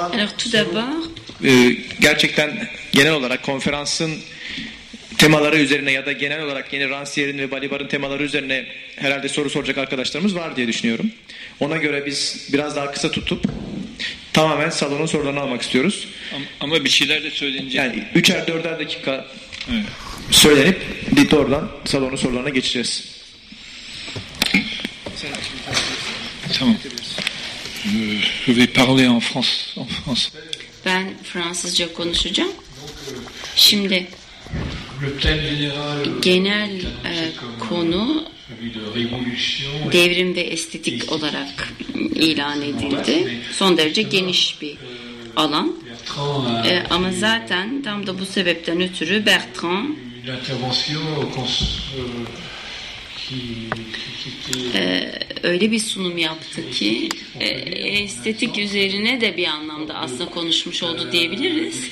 Alors tout d'abord, Ee, gerçekten genel olarak konferansın temaları üzerine ya da genel olarak yeni Ransiyer'in ve Balibar'ın temaları üzerine herhalde soru soracak arkadaşlarımız var diye düşünüyorum. Ona göre biz biraz daha kısa tutup tamamen salonun sorularını almak istiyoruz. Ama- Ama bir şeyler de söylenecek. Yani üçer dörder dakika Evet. söylenip oradan salonun sorularına geçeceğiz. Tamam. Je, vais parler en France. En France. ben Fransızca konuşacağım. Şimdi Le thème général genel est e, konu devrim ve estetik olarak ilan edildi. Son derece geniş bir alan. Bertrand a E, ama zaten tam da bu sebepten ötürü Bertrand une öyle bir sunum yaptı ki e, estetik üzerine de bir anlamda aslında konuşmuş oldu diyebiliriz.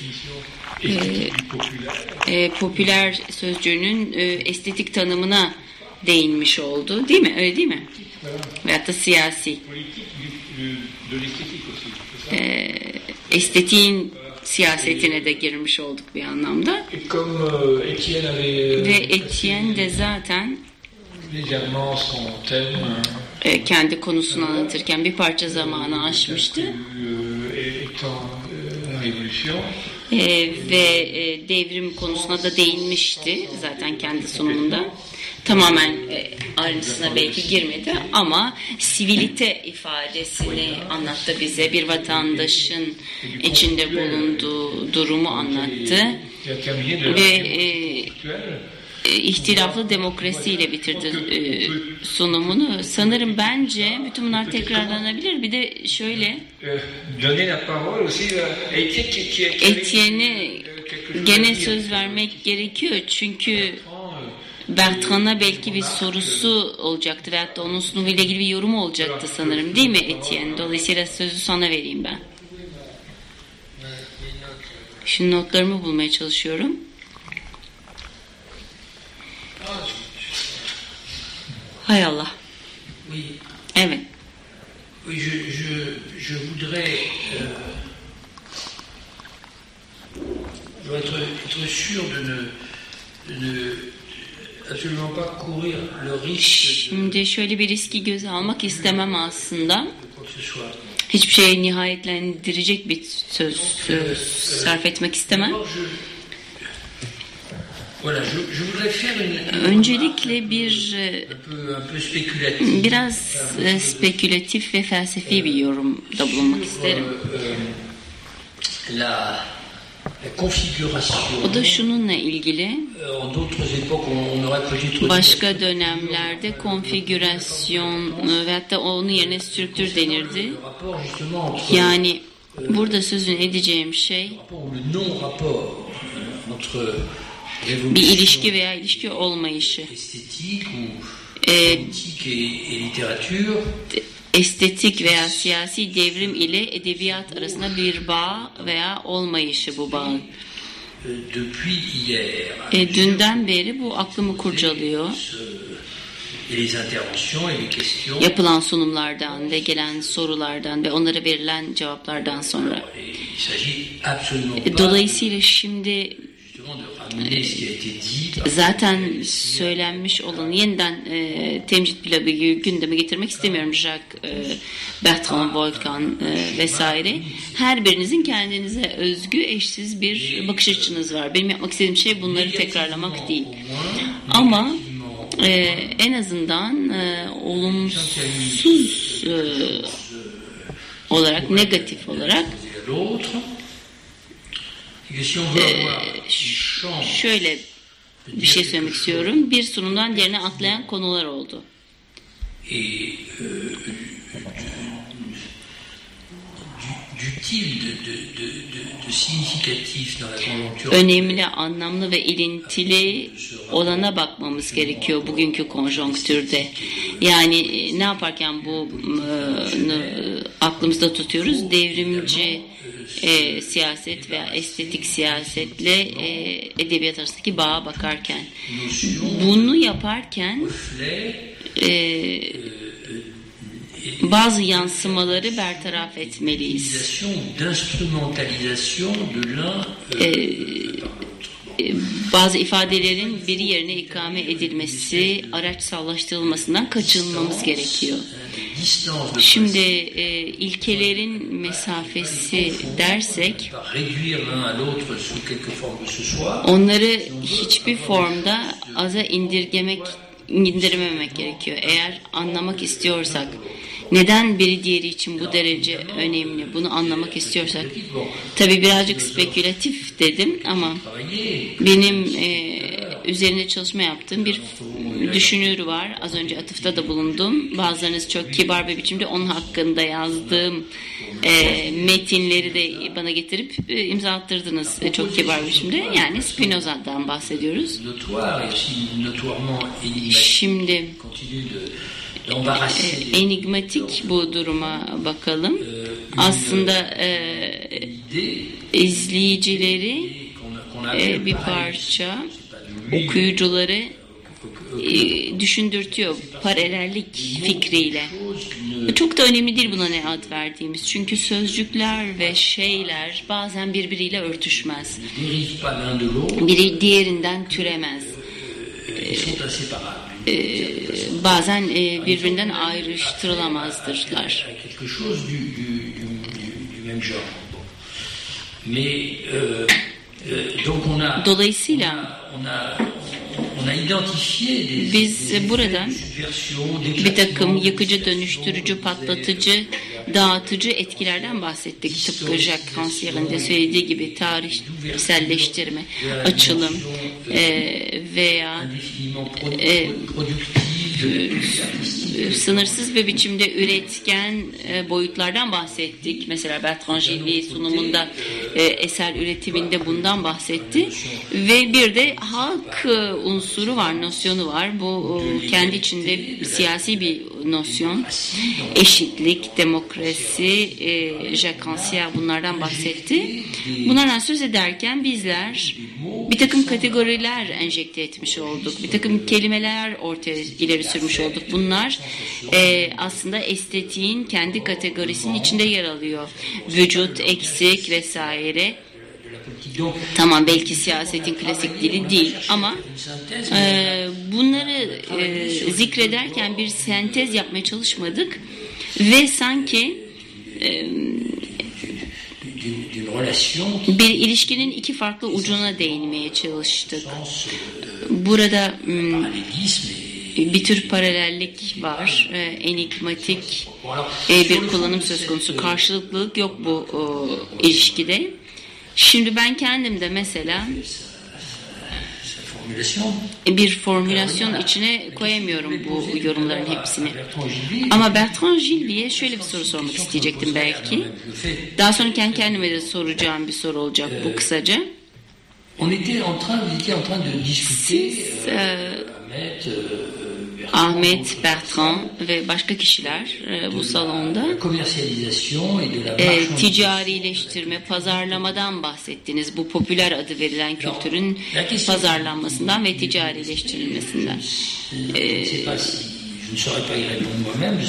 populaire E, popüler sözcüğünün e, estetik tanımına değinmiş oldu. Değil mi? Öyle değil mi? Veyahut da siyasi. E, estetiğin siyasetine de girmiş olduk bir anlamda. Ve Etienne de zaten e, kendi konusunu anlatırken bir parça zamanı aşmıştı. euh, euh, la révolution, Ee, ve e, devrim konusuna da değinmişti zaten kendi sunumunda. Tamamen e, ayrıntısına belki girmedi ama sivilite ifadesini anlattı bize. Bir vatandaşın içinde bulunduğu durumu anlattı ve e, e, ihtilaflı demokrasiyle bitirdi e, sunumunu. Sanırım bence bütün bunlar tekrarlanabilir. Bir de şöyle Etienne'e gene söz vermek gerekiyor çünkü Bertrand, Bertrand'a belki bir sorusu olacaktı veyahut da onun sunumuyla ilgili bir yorumu olacaktı sanırım değil mi Etienne? Dolayısıyla sözü sana vereyim ben. Şimdi notlarımı bulmaya çalışıyorum. Hay Allah. Oui, Evet. oui je, je, je voudrais, euh, être, être sûr de ne, de ne absolument pas courir le risque de, Şimdi şöyle bir riski göze almak istemem aslında. Hiçbir şeye nihayetlendirecek bir söz, söz sarf etmek istemem. D'abord, je, voilà, je, je voudrais faire une, une Öncelikle bir biraz e, spekülatif ve felsefi bir yorumda bulunmak isterim. Euh. O da şununla ilgili. Euh, Başka dönemlerde konfigürasyon e, veyahut da onun yerine strüktür denirdi. Yani burada sözün edeceğim şey euh, bir ilişki veya ilişki olmayışı. E, estetik veya siyasi devrim ile edebiyat arasında bir bağ veya olmayışı bu bağın. euh, depuis hier. E, dünden beri bu aklımı kurcalıyor. Yapılan sunumlardan ve gelen sorulardan ve onlara verilen cevaplardan sonra. E, Dolayısıyla şimdi zaten söylenmiş olan yeniden e, temcit gibi gündeme getirmek istemiyorum. Jacques, e, Bertrand, Volkan e, vesaire. Her birinizin kendinize özgü eşsiz bir bakış açınız var. Benim yapmak istediğim şey bunları tekrarlamak değil. Ama e, en azından e, olumsuz e, olarak, negatif olarak chance şöyle bir şey söylemek istiyorum. Bir sunumdan diğerine atlayan konular oldu. la conjoncture. Önemli, anlamlı ve ilintili olana bakmamız gerekiyor bugünkü konjonktürde. Yani e, ne yaparken bu e, aklımızda tutuyoruz? Devrimci e, siyaset veya estetik siyasetle e, edebiyat arasındaki bağa bakarken. Bunu yaparken e, bazı yansımaları bertaraf etmeliyiz. euh, E, bazı ifadelerin biri yerine ikame edilmesi, araçsallaştırılmasından kaçınmamız gerekiyor. Şimdi e, ilkelerin mesafesi dersek onları hiçbir formda aza indirgemek indirmemek gerekiyor. Eğer anlamak istiyorsak neden biri diğeri için bu derece önemli? Bunu anlamak istiyorsak. tabi birazcık spekülatif dedim ama benim e, üzerinde çalışma yaptığım bir düşünür var. Az önce atıfta da bulundum. Bazılarınız çok kibar bir biçimde onun hakkında yazdığım e, metinleri de bana getirip e, imza attırdınız. E, çok kibar bir biçimde. Yani Spinoza'dan bahsediyoruz. Şimdi e, enigmatik bu duruma bakalım. Aslında e, izleyicileri e, bir parça okuyucuları e, düşündürtüyor paralellik fikriyle. Çok da önemli değil buna ne ad verdiğimiz. Çünkü sözcükler ve şeyler bazen birbiriyle örtüşmez. Biri diğerinden türemez. E, bazen e, birbirinden ayrıştırılamazdırlar. Mais euh, donc on a, Dolayısıyla Biz burada bir takım yıkıcı, dönüştürücü, patlatıcı, dağıtıcı etkilerden bahsettik. Tıpkı Jacques Rancière'in de söylediği gibi tarihselleştirme, açılım e, veya e, sınırsız bir biçimde üretken e, boyutlardan bahsettik. Mesela Bertrand Gilly sunumunda e, eser üretiminde bundan bahsetti. Ve bir de halk e, unsuru var, nosyonu var. Bu kendi içinde siyasi bir nosyon. Eşitlik, demokrasi, Jacques Rancière bunlardan bahsetti. Bunlardan söz ederken bizler bir takım kategoriler enjekte etmiş olduk. Bir takım kelimeler ortaya ileri sürmüş olduk. Bunlar e, aslında estetiğin kendi kategorisinin içinde yer alıyor. Vücut, eksik vesaire. Tamam belki siyasetin klasik dili değil ama e, bunları e, zikrederken bir sentez yapmaya çalışmadık ve sanki e, bir ilişkinin iki farklı ucuna değinmeye çalıştık. Burada hmm, bir tür paralellik var, e, enigmatik e, bir kullanım söz konusu. euh, Karşılıklılık yok bu e, ilişkide. Şimdi ben kendim de mesela formulation bir formülasyon içine koyamıyorum bu yorumların hepsini. Ama Bertrand Gilby'ye şöyle bir soru sormak isteyecektim belki. Daha sonra kendi kendime de soracağım bir soru olacak bu kısaca. On était Ahmet, Bertrand ve başka kişiler e, bu salonda e, ticarileştirme, pazarlamadan bahsettiniz. Bu popüler adı verilen kültürün pazarlanmasından ve ticarileştirilmesinden. Sais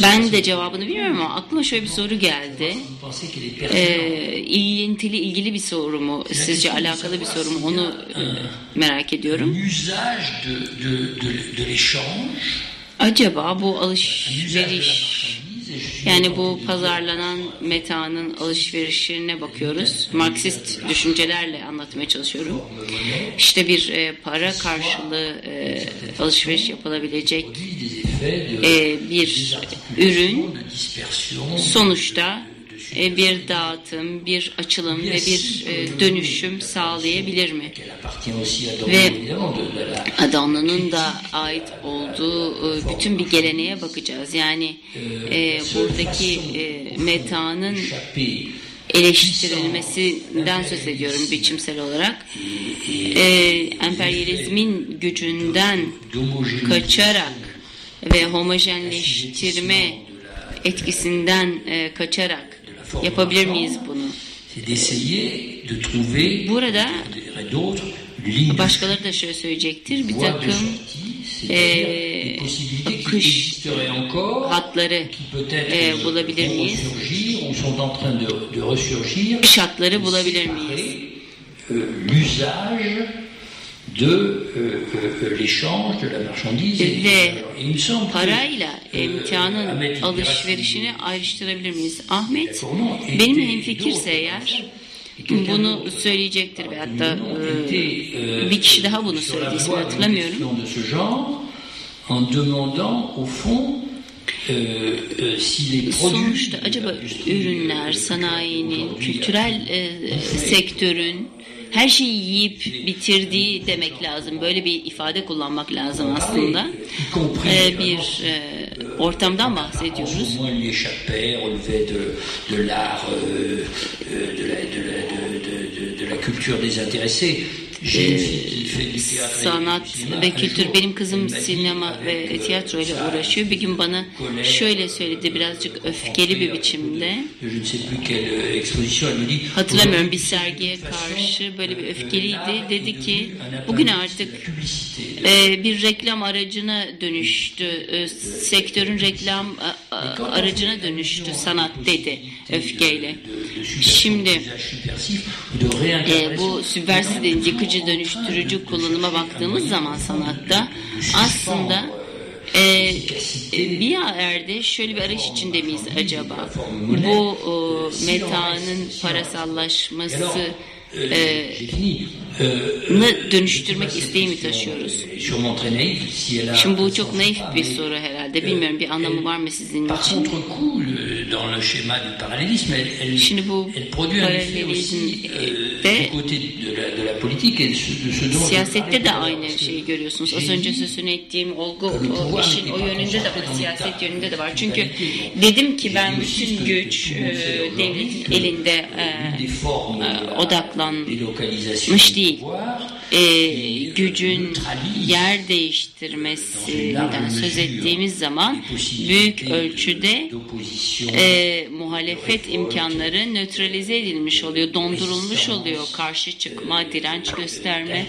Ben de cevabını bilmiyorum ama aklıma şöyle bir soru geldi. si vous pensez qu'elle est pertinente. E, ilintili ilgili bir soru mu? Sizce alakalı bir soru mu? Onu e, merak ediyorum. Acaba bu alışveriş Yani bu pazarlanan metanın alışverişine bakıyoruz. Marksist düşüncelerle anlatmaya çalışıyorum. İşte bir e, para karşılığı e, alışveriş yapılabilecek e, bir ürün. sonuçta bir dağıtım, bir açılım ve bir e, dönüşüm sağlayabilir mi? Ve- Adamlının da ait olduğu e, bütün bir geleneğe bakacağız. Yani e, buradaki e, metanın eleştirilmesinden söz ediyorum biçimsel olarak. E, emperyalizmin gücünden kaçarak ve homojenleştirme etkisinden e, kaçarak yapabilir miyiz bunu? Burada başkaları da şöyle söyleyecektir. Bir takım qui akış hatları e, bulabilir miyiz? Akış hatları bulabilir miyiz? euh, l'usage de euh, l'échange de la marchandise et, Ve parayla emtianın İlgaz alışverişini ayrıştırabilir miyiz? Ahmet benimle hemfikirse eğer bunu söyleyecektir ve hatta e, bir kişi daha bunu söyledi ismini hatırlamıyorum. Sonuçta acaba ürünler, sanayinin, kültürel e, sektörün her şeyi yiyip bitirdiği demek lazım. Böyle bir ifade kullanmak lazım aslında. y compris E, bir e, ortamdan bahsediyoruz. de, sanat ve kültür. Benim kızım sinema ve tiyatro ile uğraşıyor. Bir gün bana şöyle söyledi birazcık öfkeli bir biçimde. Hatırlamıyorum bir sergiye karşı böyle bir öfkeliydi. Dedi ki bugün artık e, bir reklam aracına dönüştü. E, sektörün reklam aracına dönüştü sanat dedi öfkeyle. Şimdi e, bu sübversiz dediğimiz yıkıcı dönüştürücü kullanıma baktığımız zaman sanatta aslında e, e, bir yerde şöyle bir arayış içinde miyiz acaba? Bu e, metanın parasallaşması e, dönüştürmek isteği mi taşıyoruz? Şimdi bu çok naif bir soru herhalde. Bilmiyorum bir anlamı var mı sizin için? Contre-coup, le- dans le schéma du parallélisme, elle, elle, Şimdi bu elle produit un effet aussi euh, paralelizmde du côté de la, de la politique et de ce, de ce dont je Siyasette de aynı şeyi görüyorsunuz. Az önce sözünü ettiğim olgu o işin o yönünde de var, siyaset yönünde de var. Çünkü dedim ki ben bütün güç e, devletin que elinde e, e, la odaklanmış değil. E, gücün yer değiştirmesinden söz ettiğimiz zaman büyük ölçüde e, muhalefet imkanları nötralize edilmiş oluyor, dondurulmuş oluyor. Karşı çıkma, direnç gösterme,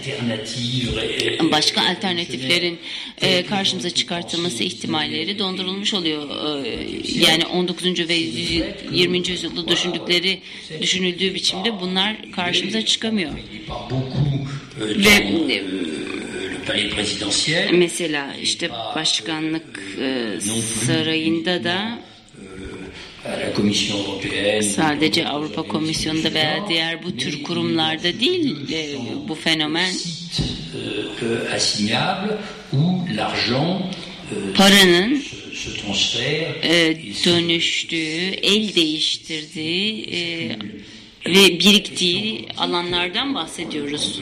başka alternatiflerin e, karşımıza çıkartılması ihtimalleri dondurulmuş oluyor. E, yani 19. ve 20. yüzyılda düşündükleri düşünüldüğü biçimde bunlar karşımıza çıkamıyor. Ve e, mesela işte başkanlık e, sarayında da sadece Avrupa Komisyonu'nda veya diğer bu tür kurumlarda değil e, bu fenomen paranın e, et se- dönüştüğü, el değiştirdiği e, ve biriktiği alanlardan bahsediyoruz.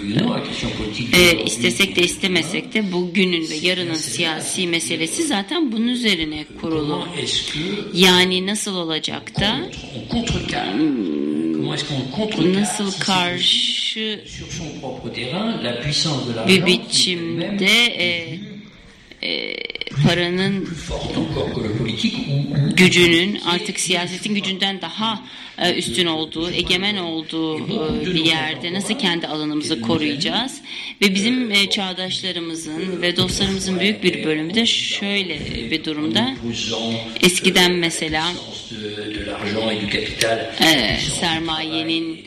E, istesek de istemesek de bugünün ve yarının siyasi meselesi zaten bunun üzerine kurulu. Yani nasıl olacak da contrecarre nasıl karşı bir biçimde e, e, paranın gücünün artık siyasetin gücünden daha e, üstün olduğu, egemen olduğu e, bir yerde nasıl kendi alanımızı koruyacağız? Ve bizim e, çağdaşlarımızın ve dostlarımızın büyük bir bölümü de şöyle bir durumda. Eskiden mesela sermayenin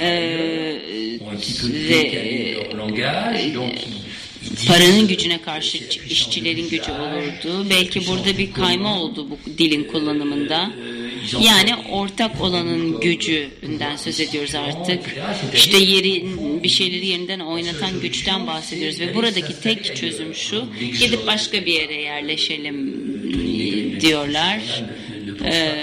e, ve paranın gücüne karşı işçilerin gücü olurdu. Belki burada bir kayma oldu bu dilin kullanımında. Yani ortak olanın gücünden söz ediyoruz artık. İşte yeri bir şeyleri yerinden oynatan güçten bahsediyoruz ve buradaki tek çözüm şu. Gidip başka bir yere yerleşelim diyorlar. Ee,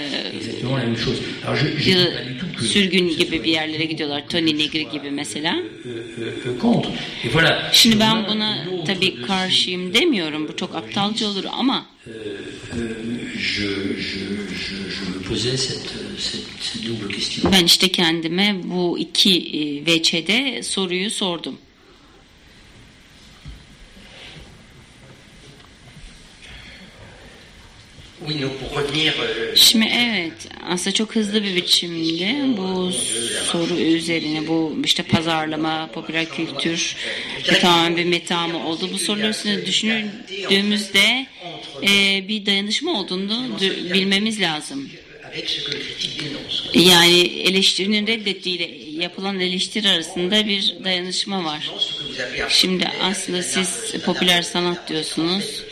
que sürgün gibi bir yerlere gidiyorlar. Tony Negri gibi mesela. euh, euh, contre. Et voilà. Şimdi ben buna tabii karşıyım demiyorum. Bu çok aptalca olur ama Euh, je, je, je, je me posais cette, cette, cette double question. ben işte kendime bu iki e, veçede soruyu sordum. Oui, donc pour revenir euh, Şimdi evet aslında çok hızlı bir biçimde bu soru üzerine bu işte pazarlama, popüler kültür tamamen bir meta mı oldu? Bu sorular üstüne düşündüğümüzde e, bir dayanışma olduğunu bilmemiz lazım. Yani eleştirinin reddettiğiyle yapılan eleştiri arasında bir dayanışma var. Şimdi aslında siz popüler sanat diyorsunuz.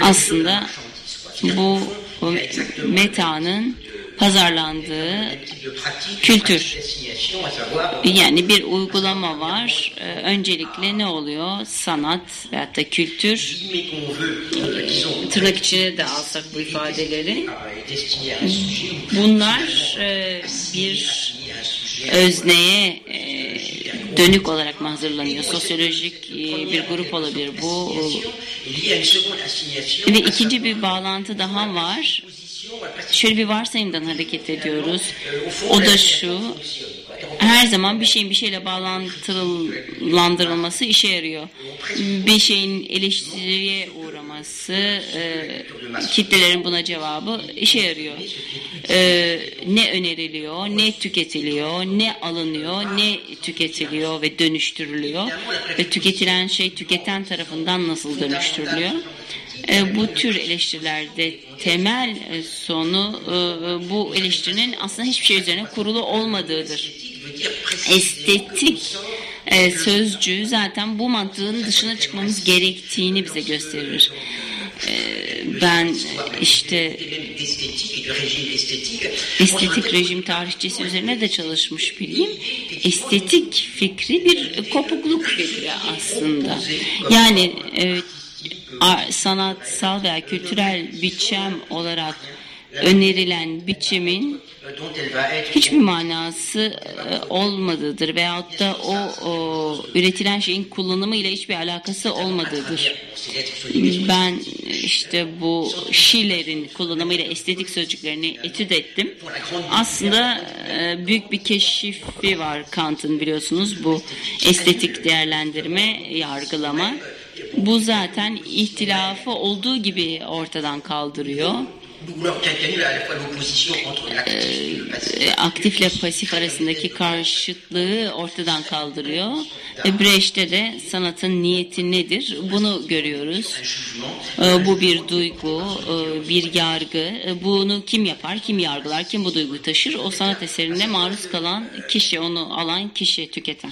Aslında bu metanın pazarlandığı kültür. Yani bir uygulama var. Ee, öncelikle ne oluyor? Sanat veyahut da kültür tırnak içine de alsak bu ifadeleri. Bunlar e, bir özneye dönük olarak mı hazırlanıyor? Sosyolojik e, bir grup olabilir bu. Ve ikinci bir bağlantı daha var şöyle bir varsayımdan hareket ediyoruz. O da şu, her zaman bir şeyin bir şeyle bağlantılandırılması işe yarıyor. Bir şeyin eleştiriye uğraması, e, kitlelerin buna cevabı işe yarıyor. E, ne öneriliyor, ne tüketiliyor, ne alınıyor, ne tüketiliyor ve dönüştürülüyor ve tüketilen şey tüketen tarafından nasıl dönüştürülüyor? E, bu tür eleştirilerde temel e, sonu e, bu eleştirinin aslında hiçbir şey üzerine kurulu olmadığıdır. Estetik sözcüğü zaten bu mantığın dışına çıkmamız gerektiğini bize gösterir. Ben işte estetik rejim tarihçesi üzerine de çalışmış biriyim. Estetik fikri bir kopukluk fikri aslında. Yani sanatsal veya kültürel biçim olarak önerilen biçimin hiçbir manası e, olmadığıdır veyahut da o, o üretilen şeyin kullanımı ile hiçbir alakası olmadığıdır. Ben işte bu Schiller'in kullanımıyla estetik sözcüklerini etüt ettim. Aslında e, büyük bir keşifi var Kant'ın biliyorsunuz bu estetik değerlendirme, yargılama. Bu zaten ihtilafı olduğu gibi ortadan kaldırıyor. Aktifle pasif arasındaki karşıtlığı ortadan kaldırıyor. Ve Brecht'te de sanatın niyeti nedir? Bunu görüyoruz. Ee, bu bir duygu, e, bir yargı. Ee, bunu kim yapar, kim yargılar, kim bu duyguyu taşır? O sanat eserinde maruz kalan kişi, onu alan kişi, tüketen.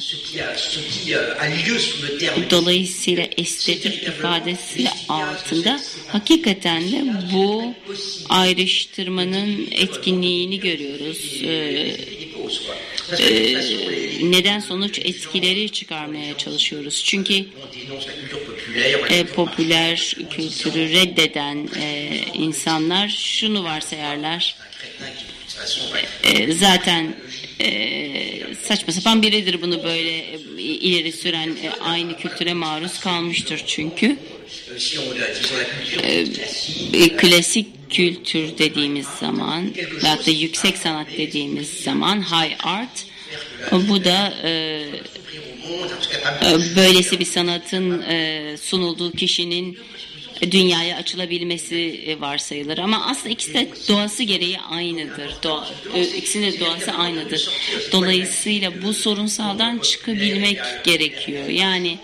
Dolayısıyla estetik ifadesi altında hakikaten de bu ayrıştırmanın etkinliğini görüyoruz. Ee, e, neden sonuç etkileri çıkarmaya çalışıyoruz. Çünkü e, popüler kültürü reddeden e, insanlar şunu varsayarlar. Zaten saçma sapan biridir bunu böyle ileri süren aynı kültüre maruz kalmıştır çünkü. E, klasik kültür dediğimiz zaman veyahut da yüksek sanat dediğimiz zaman high art bu da e, e, böylesi bir sanatın e, sunulduğu kişinin dünyaya açılabilmesi varsayılır. Ama aslında ikisi de doğası gereği aynıdır. Doğa, e, ikisinin de doğası aynıdır. Dolayısıyla bu sorunsaldan çıkabilmek gerekiyor. Yani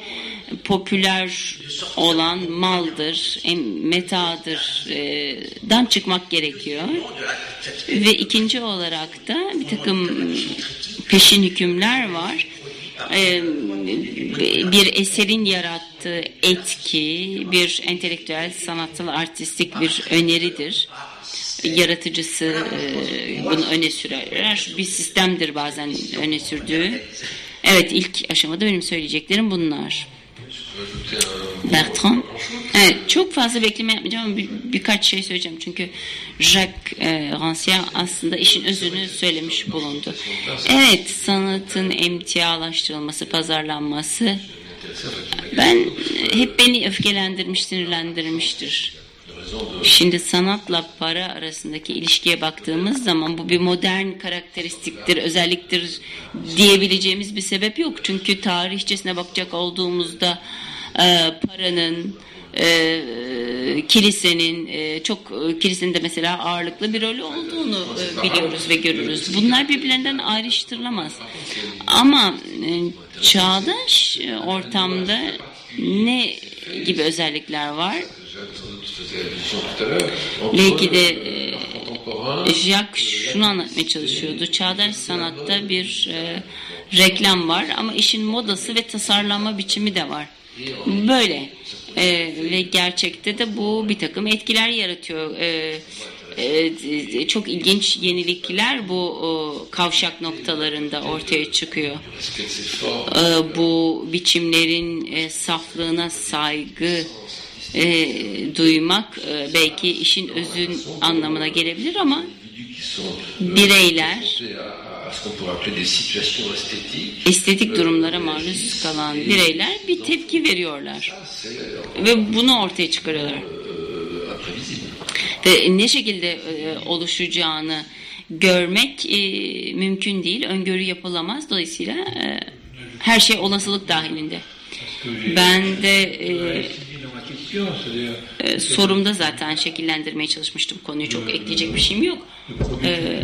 popüler olan maldır, metadır e, dan çıkmak gerekiyor. Ve ikinci olarak da bir takım peşin hükümler var. E, bir eserin yarattığı etki, bir entelektüel, sanatsal, artistik bir öneridir yaratıcısı e, bunu öne sürer. Bir sistemdir bazen öne sürdüğü. Evet ilk aşamada benim söyleyeceklerim bunlar. Bertrand. Evet, çok fazla bekleme yapmayacağım ama bir, birkaç şey söyleyeceğim. Çünkü Jacques e, Rancière aslında işin özünü söylemiş bulundu. Evet, sanatın emtialaştırılması, pazarlanması ben hep beni öfkelendirmiş, sinirlendirmiştir. Şimdi sanatla para arasındaki ilişkiye baktığımız zaman bu bir modern karakteristiktir, özelliktir diyebileceğimiz bir sebep yok. Çünkü tarihçesine bakacak olduğumuzda e, paranın e, kilisenin e, çok e, kilisenin de mesela ağırlıklı bir rolü olduğunu e, biliyoruz ve görürüz. Bunlar birbirlerinden ayrıştırılamaz. Ama e, çağdaş e, ortamda ne gibi özellikler var? Belki de e, Jacques şunu anlatmaya çalışıyordu. Çağdaş sanatta bir e, reklam var ama işin modası ve tasarlama biçimi de var. Böyle e, ve gerçekte de bu bir takım etkiler yaratıyor. E, e, çok ilginç yenilikler bu o, kavşak noktalarında ortaya çıkıyor. E, bu biçimlerin e, saflığına saygı e, duymak e, belki işin özün anlamına gelebilir ama bireyler estetik durumlara maruz kalan bireyler bir tepki veriyorlar ve bunu ortaya çıkarıyorlar. Ve ne şekilde e, oluşacağını görmek e, mümkün değil öngörü yapılamaz. Dolayısıyla e, her şey olasılık dahilinde. Ben de e, e, sorumda zaten şekillendirmeye çalışmıştım konuyu. Çok ekleyecek bir şeyim yok. E,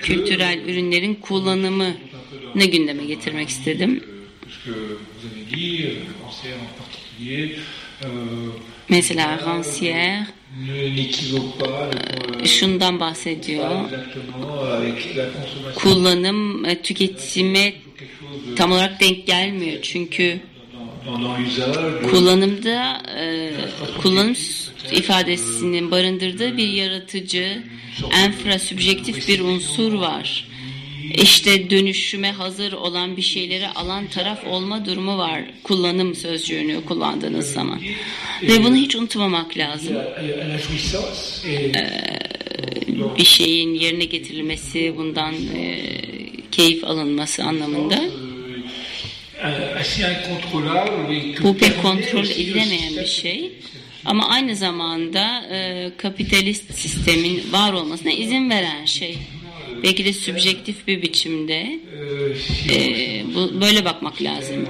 kültürel ürünlerin kullanımı ne gündeme getirmek istedim. Mesela Rancière şundan bahsediyor. Kullanım e, tüketime tam olarak denk gelmiyor. Çünkü kullanımda e, kullanım ifadesinin barındırdığı bir yaratıcı, enfrasübjektif bir unsur var. İşte dönüşüme hazır olan bir şeyleri alan taraf olma durumu var. Kullanım sözcüğünü kullandığınız zaman. Ve bunu hiç unutmamak lazım. Ee, bir şeyin yerine getirilmesi, bundan e, keyif alınması anlamında. Bu pek kontrol edilemeyen bir şey. Ama aynı zamanda e, kapitalist sistemin var olmasına izin veren şey. Belki de sübjektif bir biçimde e, bu, böyle bakmak lazım.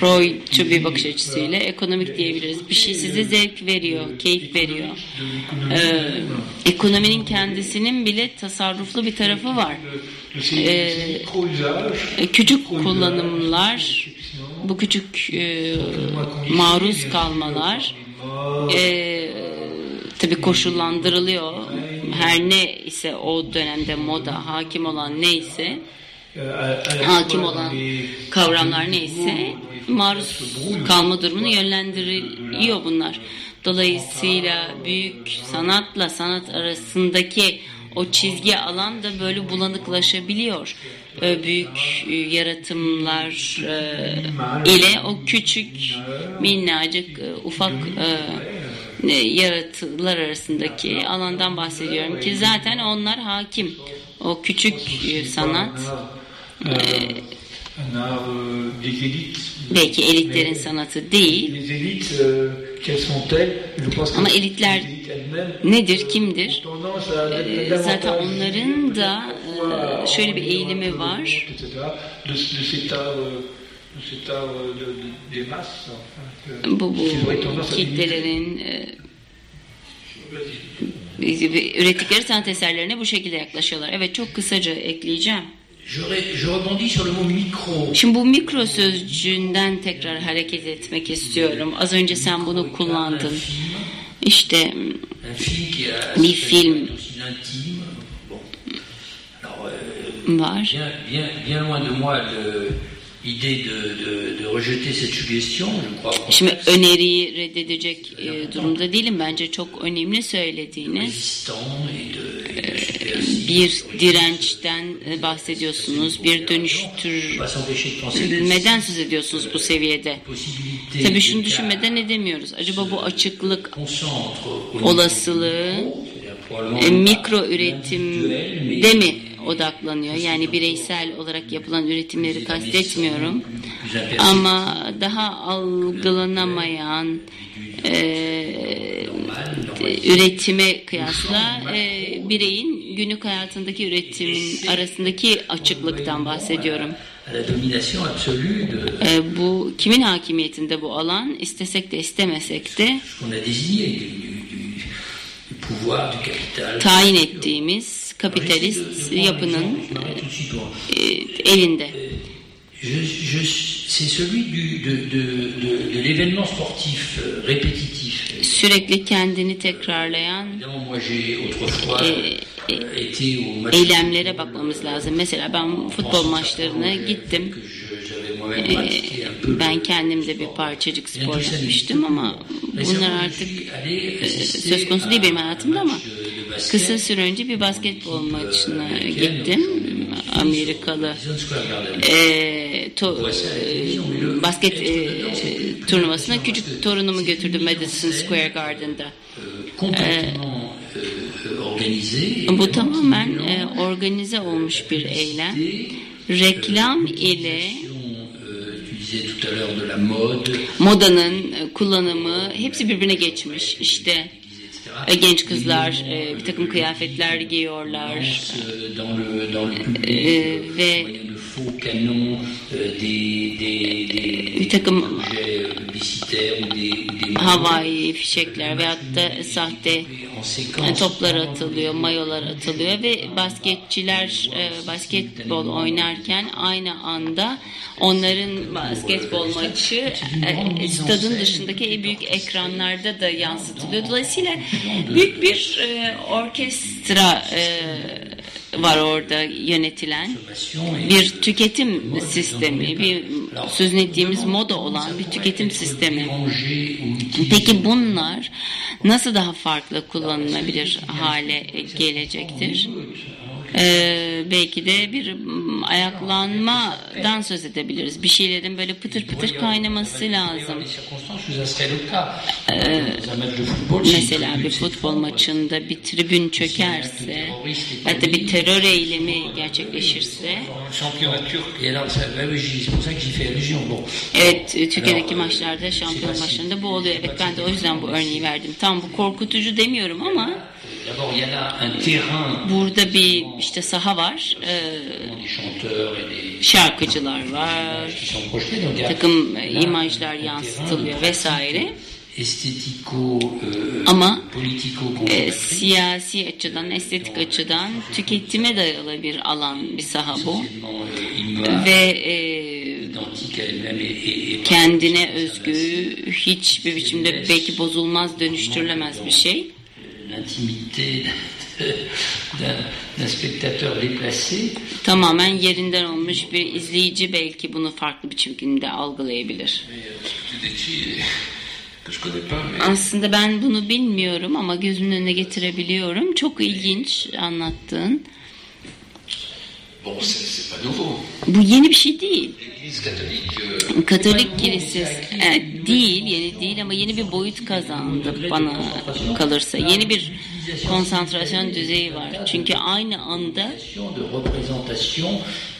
Freudçu bir bakış açısıyla ekonomik diyebiliriz. Bir şey size zevk veriyor, keyif veriyor. Ee, ekonominin kendisinin bile tasarruflu bir tarafı var. Ee, küçük kullanımlar, bu küçük e, maruz kalmalar e, tabii koşullandırılıyor. Her ne ise o dönemde moda hakim olan neyse hakim olan kavramlar neyse maruz kalma durumunu yönlendiriliyor bunlar. Dolayısıyla büyük sanatla sanat arasındaki o çizgi alan da böyle bulanıklaşabiliyor. Büyük yaratımlar ile o küçük minnacık ufak yaratılar arasındaki alandan bahsediyorum ki zaten onlar hakim. O küçük sanat belki elitlerin sanatı değil ama elitler nedir, kimdir? Zaten onların da şöyle bir eğilimi var. Bu, bu kitlelerin ürettikleri sanat eserlerine bu şekilde yaklaşıyorlar. Evet çok kısaca ekleyeceğim. Şimdi bu mikro sözcüğünden tekrar hareket etmek istiyorum. Az önce sen bunu kullandın. İşte bir film var. Şimdi öneriyi reddedecek e, durumda değilim. Bence çok önemli söylediğiniz bir dirençten bahsediyorsunuz. Bir dönüştürülmeden söz ediyorsunuz bu seviyede. Tabii şunu düşünmeden edemiyoruz. Acaba bu açıklık olasılığı e, mikro üretimde mi odaklanıyor. Yani bireysel olarak yapılan üretimleri kastetmiyorum. Ama daha algılanamayan e, üretime kıyasla e, bireyin günlük hayatındaki üretimin arasındaki açıklıktan bahsediyorum. E, bu kimin hakimiyetinde bu alan? İstesek de istemesek de tayin ettiğimiz kapitalist yapının e, elinde. Je, je, c'est celui du, de, de, de, de l'événement sportif euh, répétitif. Sürekli kendini tekrarlayan euh, eylemlere bakmamız lazım. Mesela ben futbol maçlarına gittim. E, ben kendim de bir parçacık spor yapmıştım ama bunlar artık e, söz konusu değil benim hayatımda ama kısa süre önce bir basketbol maçına gittim. Amerikalı e, to, e, basket e, turnuvasına küçük torunumu götürdüm Madison Square Garden'da. organisé. Bu tamamen e, organize olmuş bir eylem. Reklam ile modanın e, kullanımı hepsi birbirine geçmiş. İşte e, genç kızlar e, bir takım kıyafetler giyiyorlar. euh, Euh, euh, ve- faux canons, euh, des, des, des, Bir takım havai fişekler veyahut da sahte e, toplar atılıyor, mayolar atılıyor ve basketçiler e, basketbol oynarken aynı anda onların basketbol maçı e, stadın dışındaki en büyük ekranlarda da yansıtılıyor. Dolayısıyla büyük bir e, orkestra e, var orada yönetilen bir tüketim sistemi, bir sözünü ettiğimiz moda olan bir tüketim sistemi. Peki bunlar nasıl daha farklı kullanılabilir hale gelecektir? Ee, belki de bir ayaklanmadan söz edebiliriz. Bir şeylerin böyle pıtır pıtır kaynaması lazım. Si Mesela bir futbol maçında bir tribün çökerse da bir terör eylemi gerçekleşirse. Evet, Türkiye'deki maçlarda şampiyon maçlarında bu oluyor. Evet ben de o yüzden bu örneği verdim. Tam bu korkutucu demiyorum ama Burada bir işte saha var. Des şarkıcılar var. takım là, imajlar yansıtılıyor vesaire. Ama e, siyasi açıdan, estetik açıdan tüketime dayalı bir alan, bir saha bu. Ve e, kendine özgü, hiçbir biçimde belki bozulmaz, dönüştürülemez bir şey. L'intimité d'un spectateur déplacé. Tamamen yerinden olmuş bir izleyici belki bunu farklı bir şekilde algılayabilir. mais Aslında ben bunu bilmiyorum ama gözümün önüne getirebiliyorum. Çok ilginç anlattığın. bon, c'est c'est pas nouveau. Bu yeni bir şey değil. Katolik kilisesi evet, değil, yeni değil ama yeni bir boyut kazandı bana kalırsa. Yeni bir konsantrasyon düzeyi var. Çünkü aynı anda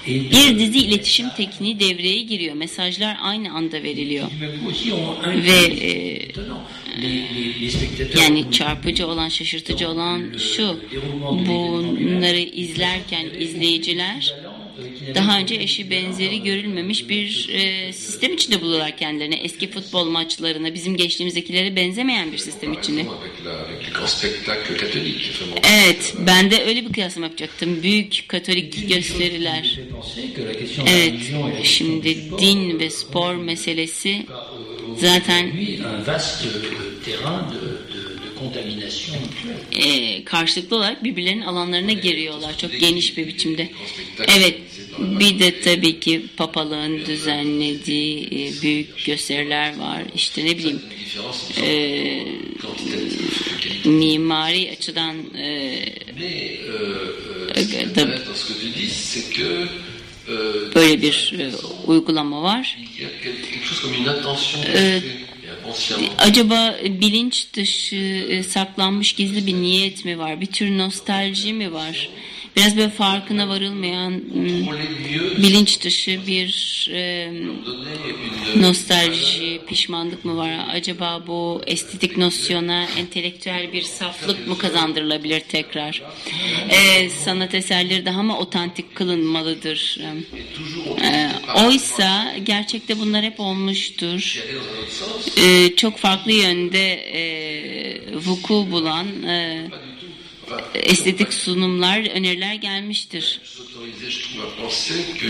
bir dizi iletişim tekniği devreye giriyor. Mesajlar aynı anda veriliyor. Ve e, spectateurs yani çarpıcı olan, şaşırtıcı olan şu. Bunları izlerken izleyiciler daha önce eşi benzeri görülmemiş bir e, sistem içinde buluyorlar kendilerini. Eski futbol maçlarına, bizim geçtiğimizdekilere benzemeyen bir sistem içinde. Evet, ben de öyle bir kıyaslama yapacaktım. Büyük katolik gösteriler. Evet, şimdi din ve spor meselesi zaten e, karşılıklı olarak birbirlerinin alanlarına giriyorlar çok geniş bir biçimde. Evet, bir de tabii ki papalığın düzenlediği e, büyük gösteriler var. İşte ne bileyim e, mimari açıdan e, que euh, böyle bir e, uygulama var. Acaba bilinç dışı e, saklanmış gizli bir niyet mi var? Bir tür nostalji mi var? Biraz böyle farkına varılmayan hmm, bilinç dışı bir e, nostalji, pişmanlık mı var? Acaba bu estetik nosyona entelektüel bir saflık mı kazandırılabilir tekrar? E, sanat eserleri daha mı otantik kılınmalıdır? E, oysa gerçekte bunlar hep olmuştur. E, çok farklı yönde e, vuku bulan e, estetik sunumlar, öneriler gelmiştir.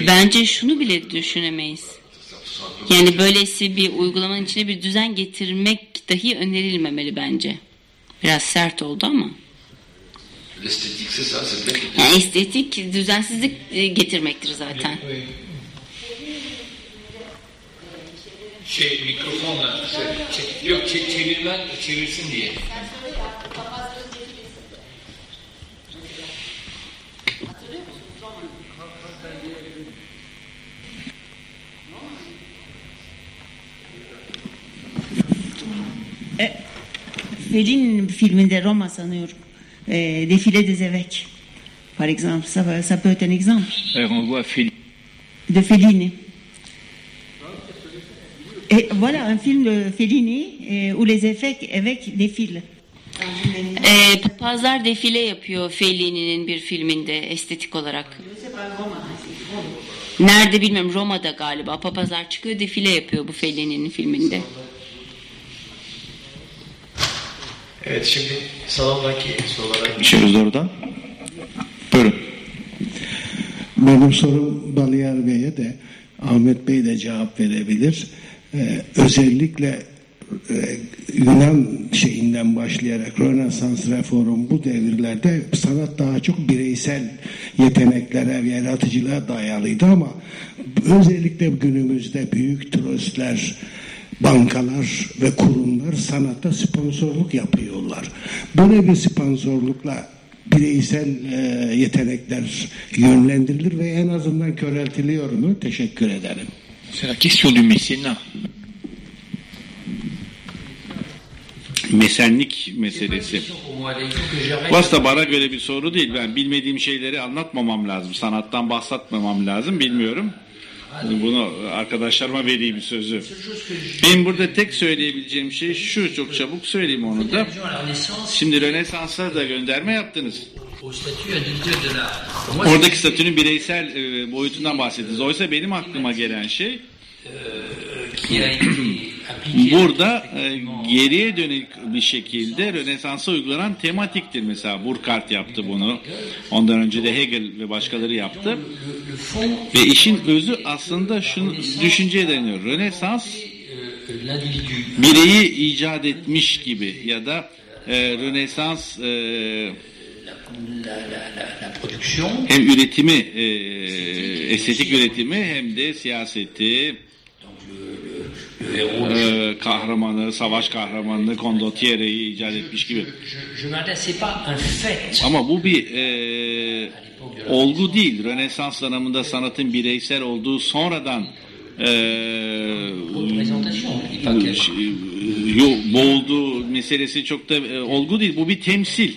Bence şunu bile düşünemeyiz. Yani böylesi bir uygulamanın içine bir düzen getirmek dahi önerilmemeli bence. Biraz sert oldu ama. Yani estetik düzensizlik e, getirmektir zaten. Şey mikrofon şey, yok çe- çevirmen çevirsin diye. Fellini'nin filminde Roma sanıyorum. E, Défilé des évêques. Par exemple, ça, ça peut être un exemple on voit Félix. de Fellini. Et voilà un film de Fellini euh, où les évêques, évêques défilent. E, papazlar defile yapıyor Fellini'nin bir filminde estetik olarak. Nerede bilmiyorum Roma'da galiba papazlar çıkıyor defile yapıyor bu Fellini'nin filminde. Evet şimdi salondaki sorulara Geçiyoruz doğrudan. Buyurun. Benim sorum Balıyar Bey'e de Ahmet Bey de cevap verebilir. Ee, özellikle e, Yunan şeyinden başlayarak Rönesans reform bu devirlerde sanat daha çok bireysel yeteneklere ve yaratıcılığa dayalıydı ama özellikle günümüzde büyük tröstler, bankalar ve kurumlar sanatta sponsorluk yapıyorlar. Böyle bir sponsorlukla bireysel e, yetenekler yönlendirilir ve en azından köreltiliyor mu? Teşekkür ederim. C'est la question du mécénat. mesenlik meselesi. Bu aslında bana göre bir soru değil. Ben bilmediğim şeyleri anlatmamam lazım. Sanattan bahsetmemem lazım. Bilmiyorum. Bunu arkadaşlarıma vereyim sözü. Benim burada tek söyleyebileceğim şey şu. Çok çabuk söyleyeyim onu da. Şimdi Rönesans'a da gönderme yaptınız. Oradaki statünün bireysel e, boyutundan bahsettiniz. Oysa benim aklıma gelen şey Burada e, geriye dönük bir şekilde Rönesans'a uygulanan tematiktir. Mesela Burkhardt yaptı bunu. Ondan önce de Hegel ve başkaları yaptı. Ve işin özü aslında şunu düşünceye dayanıyor. Rönesans bireyi icat etmiş gibi ya da e, Rönesans e, hem üretimi, e, estetik üretimi hem de siyaseti. E, kahramanı, savaş kahramanını, Condottiere'yi icat etmiş gibi. Ama bu bir e, olgu değil. Rönesans döneminde sanatın bireysel olduğu sonradan e, şey, yo- boğulduğu meselesi çok da e, olgu değil. Bu bir temsil.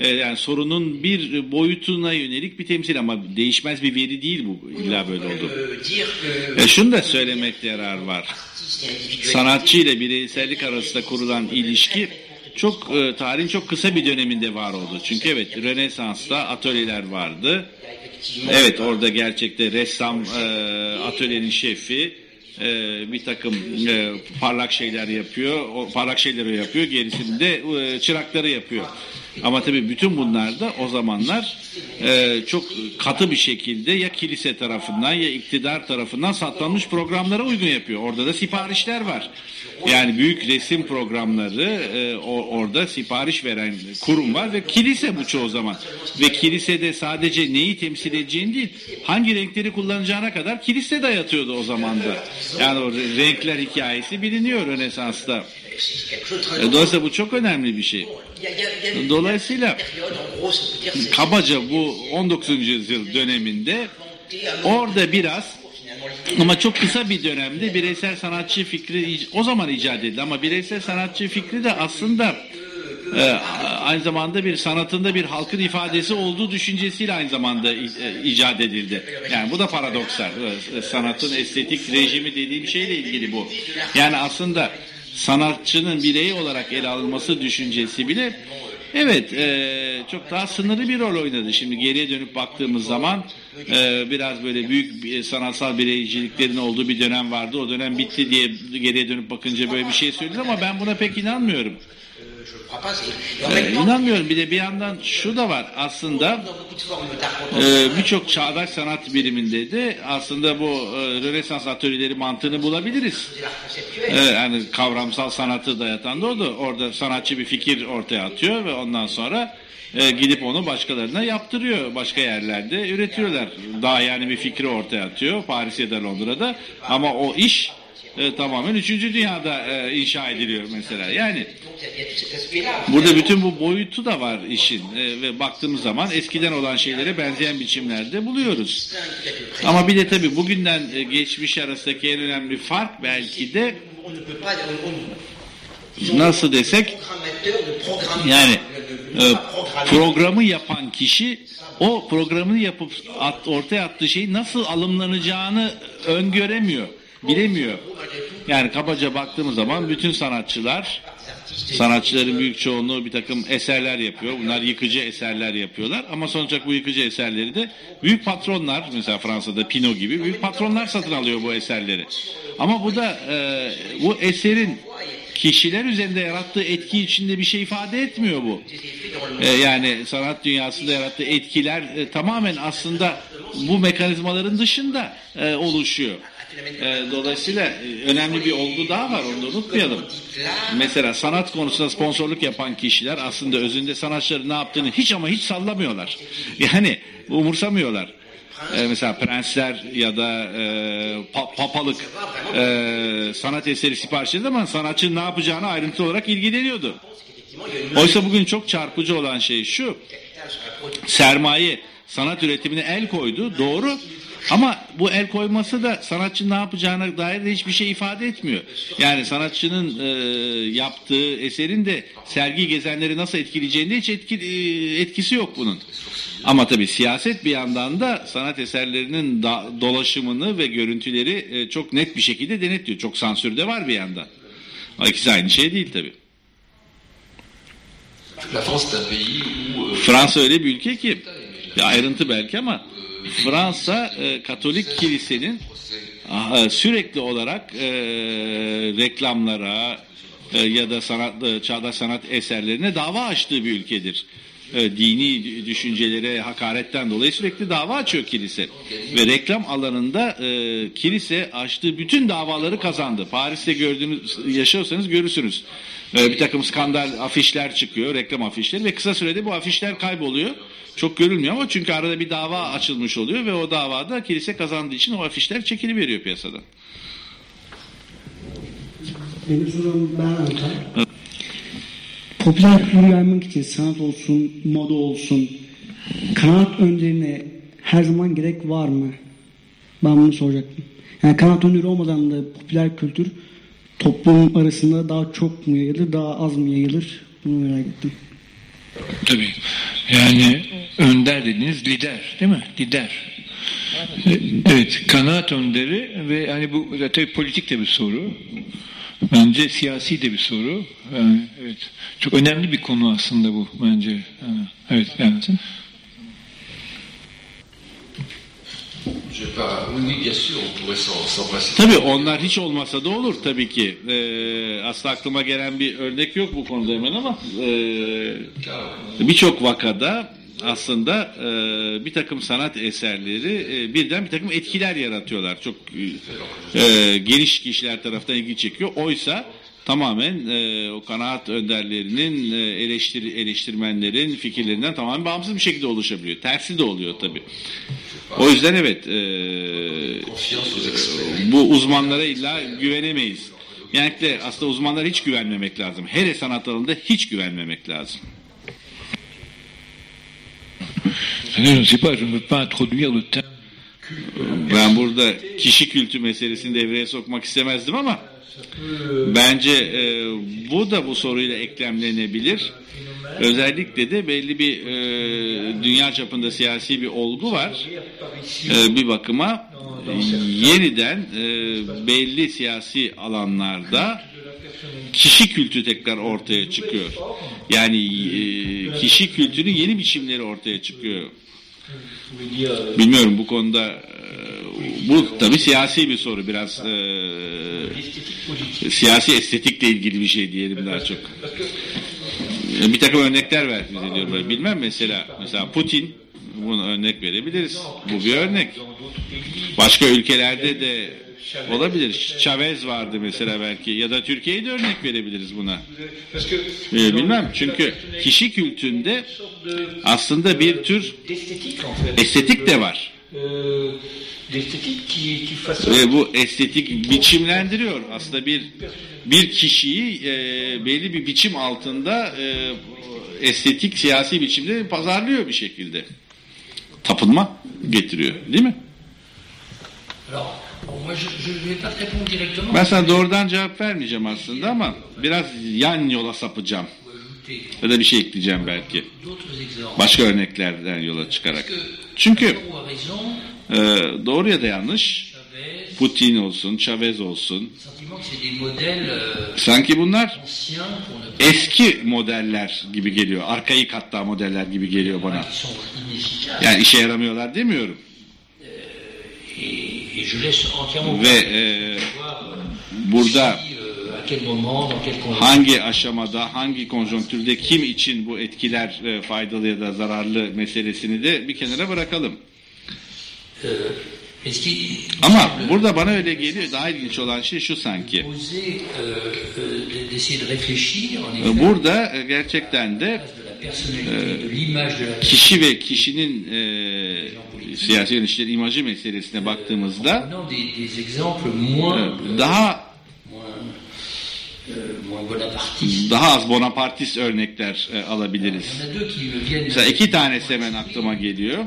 E, yani sorunun bir boyutuna yönelik bir temsil ama değişmez bir veri değil bu. İlla böyle oldu. dire que E, şunu da söylemekte yarar var. Sanatçı ile bireysellik arasında kurulan ilişki çok e, tarihin çok kısa bir döneminde var oldu. Çünkü evet Rönesans'ta atölyeler vardı. Evet orada gerçekte ressam e, atölyenin şefi e, bir takım e, parlak şeyler yapıyor. O parlak şeyleri yapıyor. Gerisini de e, çırakları yapıyor. Ama tabii bütün bunlar da o zamanlar e, çok katı bir şekilde ya kilise tarafından ya iktidar tarafından satlanmış programlara uygun yapıyor. Orada da siparişler var. Yani büyük resim programları e, orada sipariş veren kurum var ve kilise bu çoğu zaman. Ve kilisede sadece neyi temsil edeceğini değil, hangi renkleri kullanacağına kadar kilise dayatıyordu o zaman da. Yani o re- renkler hikayesi biliniyor Rönesans'ta. E, Dolayısıyla bu çok önemli bir şey. Dolayısıyla kabaca bu 19. yüzyıl döneminde orada biraz ama çok kısa bir dönemde bireysel sanatçı fikri o zaman icat edildi ama bireysel sanatçı fikri de aslında e, aynı zamanda bir sanatında bir halkın ifadesi olduğu düşüncesiyle aynı zamanda e, icat edildi. Yani bu da paradoksal. E, sanatın estetik rejimi dediğim şeyle ilgili bu. Yani aslında sanatçının bireyi olarak ele alınması düşüncesi bile Evet, e, çok daha sınırlı bir rol oynadı. Şimdi geriye dönüp baktığımız zaman e, biraz böyle büyük bir sanatsal bireyciliklerin olduğu bir dönem vardı. O dönem bitti diye geriye dönüp bakınca böyle bir şey söyledi ama ben buna pek inanmıyorum. Ee, inanmıyorum. Bir de bir yandan şu da var. Aslında e, birçok çağdaş sanat biriminde de aslında bu e, Rönesans atölyeleri mantığını bulabiliriz. E, yani kavramsal sanatı dayatan da o da. Orada sanatçı bir fikir ortaya atıyor ve ondan sonra e, gidip onu başkalarına yaptırıyor. Başka yerlerde üretiyorlar. Daha yani bir fikri ortaya atıyor. Paris ya da Londra'da. Ama o iş e, tamamen 3. dünyada e, inşa ediliyor mesela. Yani burada bütün bu boyutu da var işin e, ve baktığımız zaman eskiden olan şeylere benzeyen biçimlerde buluyoruz. Ama bir de tabii bugünden e, geçmiş arasındaki en önemli fark belki de nasıl desek yani e, programı yapan kişi o programını yapıp at, ortaya attığı şeyi nasıl alımlanacağını öngöremiyor bilemiyor. Yani kabaca baktığımız zaman bütün sanatçılar sanatçıların büyük çoğunluğu bir takım eserler yapıyor. Bunlar yıkıcı eserler yapıyorlar. Ama sonuç olarak bu yıkıcı eserleri de büyük patronlar mesela Fransa'da Pino gibi büyük patronlar satın alıyor bu eserleri. Ama bu da e, bu eserin kişiler üzerinde yarattığı etki içinde bir şey ifade etmiyor bu. E, yani sanat dünyasında yarattığı etkiler e, tamamen aslında bu mekanizmaların dışında e, oluşuyor. E, dolayısıyla e, önemli bir olgu daha var onu da unutmayalım. Mesela sanat konusunda sponsorluk yapan kişiler aslında özünde sanatçıların ne yaptığını hiç ama hiç sallamıyorlar. Yani umursamıyorlar. Ee, mesela prensler ya da e, pa, papalık e, sanat eseri sipariş edildi ama sanatçının ne yapacağını ayrıntı olarak ilgileniyordu. Oysa bugün çok çarpıcı olan şey şu. Sermaye sanat üretimine el koydu. Doğru. Ama bu el koyması da sanatçı ne yapacağına dair de hiçbir şey ifade etmiyor. Yani sanatçının e, yaptığı eserin de sergi gezenleri nasıl etkileyeceğinde hiç etki, e, etkisi yok bunun. Ama tabii siyaset bir yandan da sanat eserlerinin da, dolaşımını ve görüntüleri e, çok net bir şekilde denetliyor. Çok sansür de var bir yandan. Ama ikisi aynı şey değil tabii. Fransa öyle bir ülke ki bir ayrıntı belki ama Fransa e, Katolik Kilisenin e, sürekli olarak e, reklamlara e, ya da sanat e, çağdaş sanat eserlerine dava açtığı bir ülkedir. E, dini düşüncelere hakaretten dolayı sürekli dava açıyor kilise. Ve reklam alanında e, kilise açtığı bütün davaları kazandı. Paris'te gördüğünüz yaşıyorsanız görürsünüz. E, bir takım skandal afişler çıkıyor, reklam afişleri ve kısa sürede bu afişler kayboluyor. Çok görülmüyor ama çünkü arada bir dava açılmış oluyor ve o davada kilise kazandığı için o afişler çekiliveriyor piyasadan. Benim sorum ben Antal. Popüler kültür yaymak için sanat olsun, moda olsun, kanaat önderine her zaman gerek var mı? Ben bunu soracaktım. Yani kanaat önderi olmadan da popüler kültür toplum arasında daha çok mu yayılır, daha az mı yayılır? Bunu merak ettim. Tabii. Yani önder dediğiniz lider değil mi? Lider. Evet, kanaat önderi ve hani bu tabii politik de bir soru. Bence siyasi de bir soru. Yani, evet. Çok önemli bir konu aslında bu bence. Yani, evet, yani. Tabii onlar hiç olmasa da olur tabii ki. Ee, aslında aklıma gelen bir örnek yok bu konuda hemen ama e, birçok vakada aslında e, bir takım sanat eserleri e, birden bir takım etkiler yaratıyorlar. Çok e, geniş kişiler tarafından ilgi çekiyor. Oysa tamamen e, o kanaat önderlerinin, e, eleştir, eleştirmenlerin fikirlerinden tamamen bağımsız bir şekilde oluşabiliyor. Tersi de oluyor tabii. O yüzden evet e, bu uzmanlara illa güvenemeyiz. Genellikle aslında uzmanlara hiç güvenmemek lazım. Her sanat alanında hiç güvenmemek lazım. Ben burada kişi kültü meselesini devreye sokmak istemezdim ama bence e, bu da bu soruyla eklemlenebilir. özellikle de belli bir e, dünya çapında siyasi bir olgu var. E, bir bakıma yeniden e, belli siyasi alanlarda kişi kültü tekrar ortaya çıkıyor. Yani e, kişi kültürün yeni biçimleri ortaya çıkıyor. Bilmiyorum bu konuda e, bu tabi siyasi bir soru biraz e, siyasi estetikle ilgili bir şey diyelim daha çok. E, Bir takım örnekler ver bize diyorum. Bilmem mesela mesela Putin bunu örnek verebiliriz. Bu bir örnek. Başka ülkelerde de olabilir. Chavez vardı mesela belki ya da Türkiye'yi de örnek verebiliriz buna. E, Bilmem çünkü kişi kültünde aslında bir tür estetik de var. Ve bu estetik biçimlendiriyor. Aslında bir bir kişiyi e, belli bir biçim altında e, estetik siyasi biçimde pazarlıyor bir şekilde. Tapınma getiriyor, değil mi? Alors, Ben sana doğrudan cevap vermeyeceğim aslında ama biraz yan yola sapacağım. Ya da bir şey ekleyeceğim belki. Başka örneklerden yola çıkarak. Çünkü e, doğru ya da yanlış Putin olsun, Chavez olsun sanki bunlar eski modeller gibi geliyor. Arkaik hatta modeller gibi geliyor bana. Yani işe yaramıyorlar demiyorum. Et, et je laisse entièrement Ve e, burada hangi aşamada, hangi konjonktürde kim için bu etkiler e, faydalı ya da zararlı meselesini de bir kenara bırakalım. Euh, Ama burada bana öyle geliyor. Daha ilginç olan şey şu sanki. euh, euh, E, Burada e, gerçekten de la kişi ve kişinin e, siyasi yöneticilerin imajı meselesine baktığımızda prenant des, des exemples moins, e, daha euh, daha az bonapartist örnekler e, alabiliriz. Mesela iki tanesi hemen aklıma geliyor.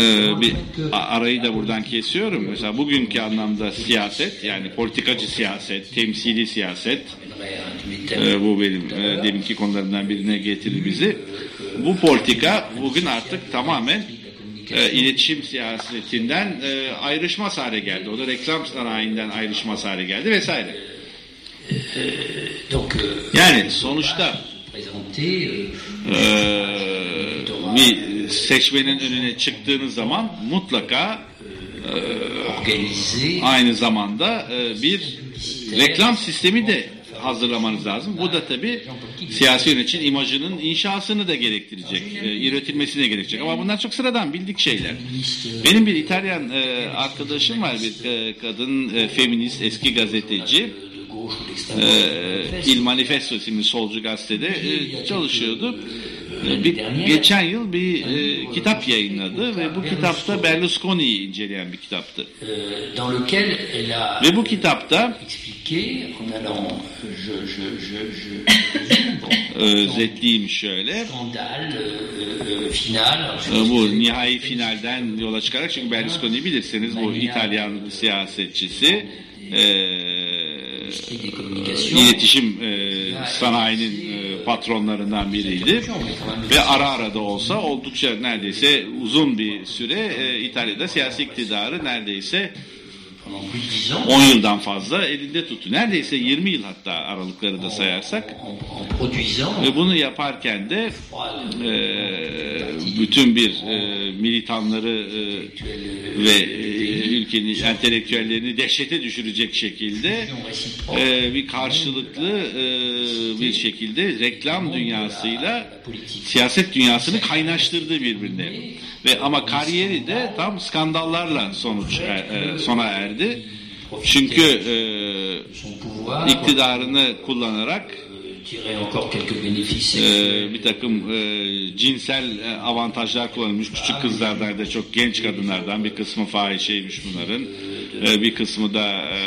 Ee, bir a- arayı da buradan kesiyorum. Mesela bugünkü anlamda siyaset yani politikacı siyaset, temsili siyaset e, bu benim e, deminki konularımdan birine getirir bizi. Bu politika bugün artık tamamen e, iletişim siyasetinden e, ayrışmaz hale geldi. O da reklam sanayinden ayrışmaz hale geldi vesaire. donc euh, Yani sonuçta euh, e, bir seçmenin önüne çıktığınız zaman mutlaka organiser aynı zamanda e, bir reklam sistemi de hazırlamanız lazım. Bu da tabii siyasi yöneticinin imajının inşasını da gerektirecek, e, de gerekecek. Ama bunlar çok sıradan bildik şeyler. Benim bir İtalyan e, arkadaşım var, bir e, kadın e, feminist, eski gazeteci. E, Il Manifesto isimli solcu gazetede e, çalışıyordu. E, bir, geçen yıl bir e, kitap yayınladı ve bu kitapta Berlusconi'yi inceleyen bir kitaptı. euh, a Ve bu kitapta je özetleyeyim şöyle. euh, euh, e, pense Bu nihai finalden yola çıkarak çünkü Berlusconi bilirsiniz bu İtalyan siyasetçisi e, iletişim e, sanayinin patronlarından biriydi ve ara ara da olsa oldukça neredeyse uzun bir süre e, İtalya'da siyasi iktidarı neredeyse 10 yıldan fazla elinde tuttu. Neredeyse 20 yıl hatta aralıkları da sayarsak. Ve bunu yaparken de e, bütün bir e, militanları e, ve e, ülkenin entelektüellerini dehşete düşürecek şekilde e, bir karşılıklı e, bir şekilde reklam dünyasıyla siyaset dünyasını kaynaştırdı birbirine. Ve ama kariyeri de tam skandallarla sonuç e, e, sona erdi. Çünkü e, iktidarını kullanarak tirer encore quelques bénéfices e, bir takım e, cinsel e, avantajlar kullanılmış. Küçük kızlardan da çok genç kadınlardan bir kısmı fahişeymiş bunların. E, bir kısmı da e,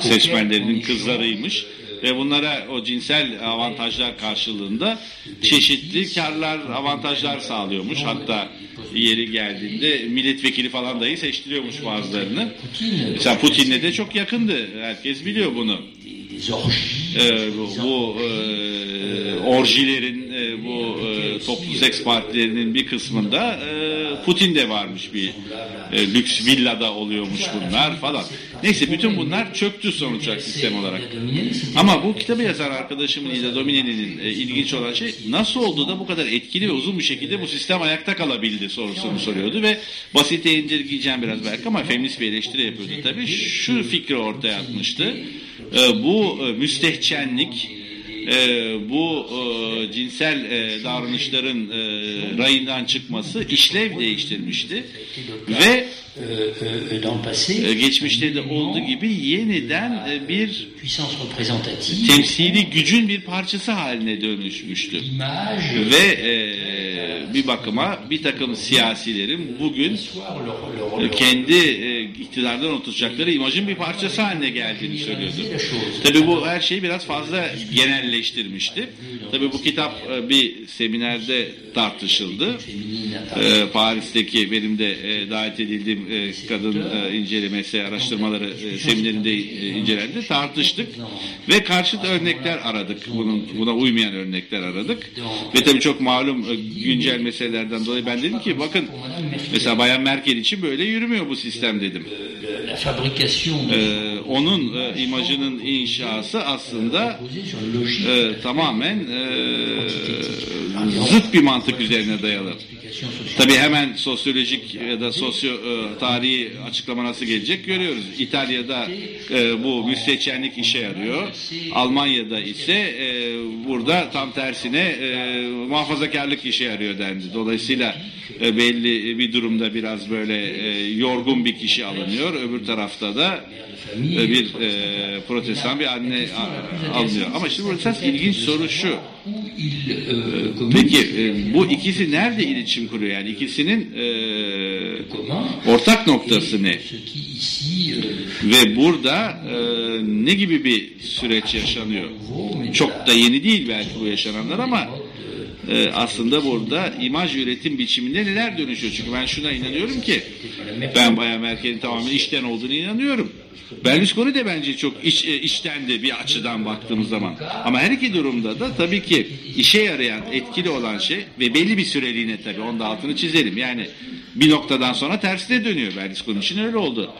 seçmenlerinin kızlarıymış. Ve bunlara o cinsel avantajlar karşılığında çeşitli karlar, avantajlar sağlıyormuş. Hatta yeri geldiğinde milletvekili falan dahi seçtiriyormuş bazılarını. Mesela Putin'le de çok yakındı. Herkes biliyor bunu. Des e, bu, bu e, orjilerin e, bu e, toplu seks partilerinin bir kısmında e, Putin de varmış bir e, lüks villada oluyormuş bunlar falan. Neyse bütün bunlar çöktü sonuç sistem olarak. Ama bu kitabı yazan arkadaşımın Ida Domini'nin e, ilginç olan şey nasıl oldu da bu kadar etkili ve uzun bir şekilde bu sistem ayakta kalabildi sorusunu soruyordu ve basite indirgeyeceğim biraz belki ama feminist bir eleştiri yapıyordu tabii. Şu fikri ortaya atmıştı. E, bu e, müstehcenlik e, bu e, cinsel e, davranışların e, rayından çıkması işlev değiştirmişti ve e, geçmişte de olduğu gibi yeniden e, bir temsili gücün bir parçası haline dönüşmüştü. Ve e, bir bakıma bir takım siyasilerin bugün kendi e, iktidardan oturacakları imajın bir parçası haline geldiğini söylüyordu. Tabi bu her şeyi biraz fazla genelleştirmişti. Tabi bu kitap e, bir seminerde tartışıldı. E, Paris'teki benim de e, davet edildiğim kadın incelemesi araştırmaları seminerinde incelendi. Tartıştık ve karşıt örnekler aradık. Bunun buna uymayan örnekler aradık. Ve tabii çok malum güncel meselelerden dolayı ben dedim ki bakın mesela Bayan Merkel için böyle yürümüyor bu sistem dedim. Ee, onun imajının inşası aslında e, tamamen e, zıt bir mantık üzerine dayalı. Tabi hemen sosyolojik ya da sosyo e, tarihi açıklama nasıl gelecek görüyoruz. İtalya'da e, bu müstehcenlik işe yarıyor. Almanya'da ise e, burada tam tersine e, muhafazakarlık işe yarıyor dendi. Dolayısıyla e, belli bir durumda biraz böyle e, yorgun bir kişi alınıyor. Öbür tarafta da e, bir e, protestan bir anne a, alınıyor. Ama şimdi burada ilginç soru şu. E, peki e, bu ikisi nerede iletişim kuruyor? Yani ikisinin e, ortak noktası ne? Ve burada e, ne gibi bir süreç yaşanıyor? Çok da yeni değil belki bu yaşananlar ama e, aslında burada imaj üretim biçiminde neler dönüşüyor? Çünkü ben şuna inanıyorum ki ben Bayan Merkel'in tamamen işten olduğunu inanıyorum. Berlusconi de bence çok iç, e, içtendi bir açıdan baktığımız zaman. Ama her iki durumda da tabii ki işe yarayan, etkili olan şey ve belli bir süreliğine tabii onun da altını çizelim. Yani bir noktadan sonra tersine dönüyor. Berlusconi için öyle oldu.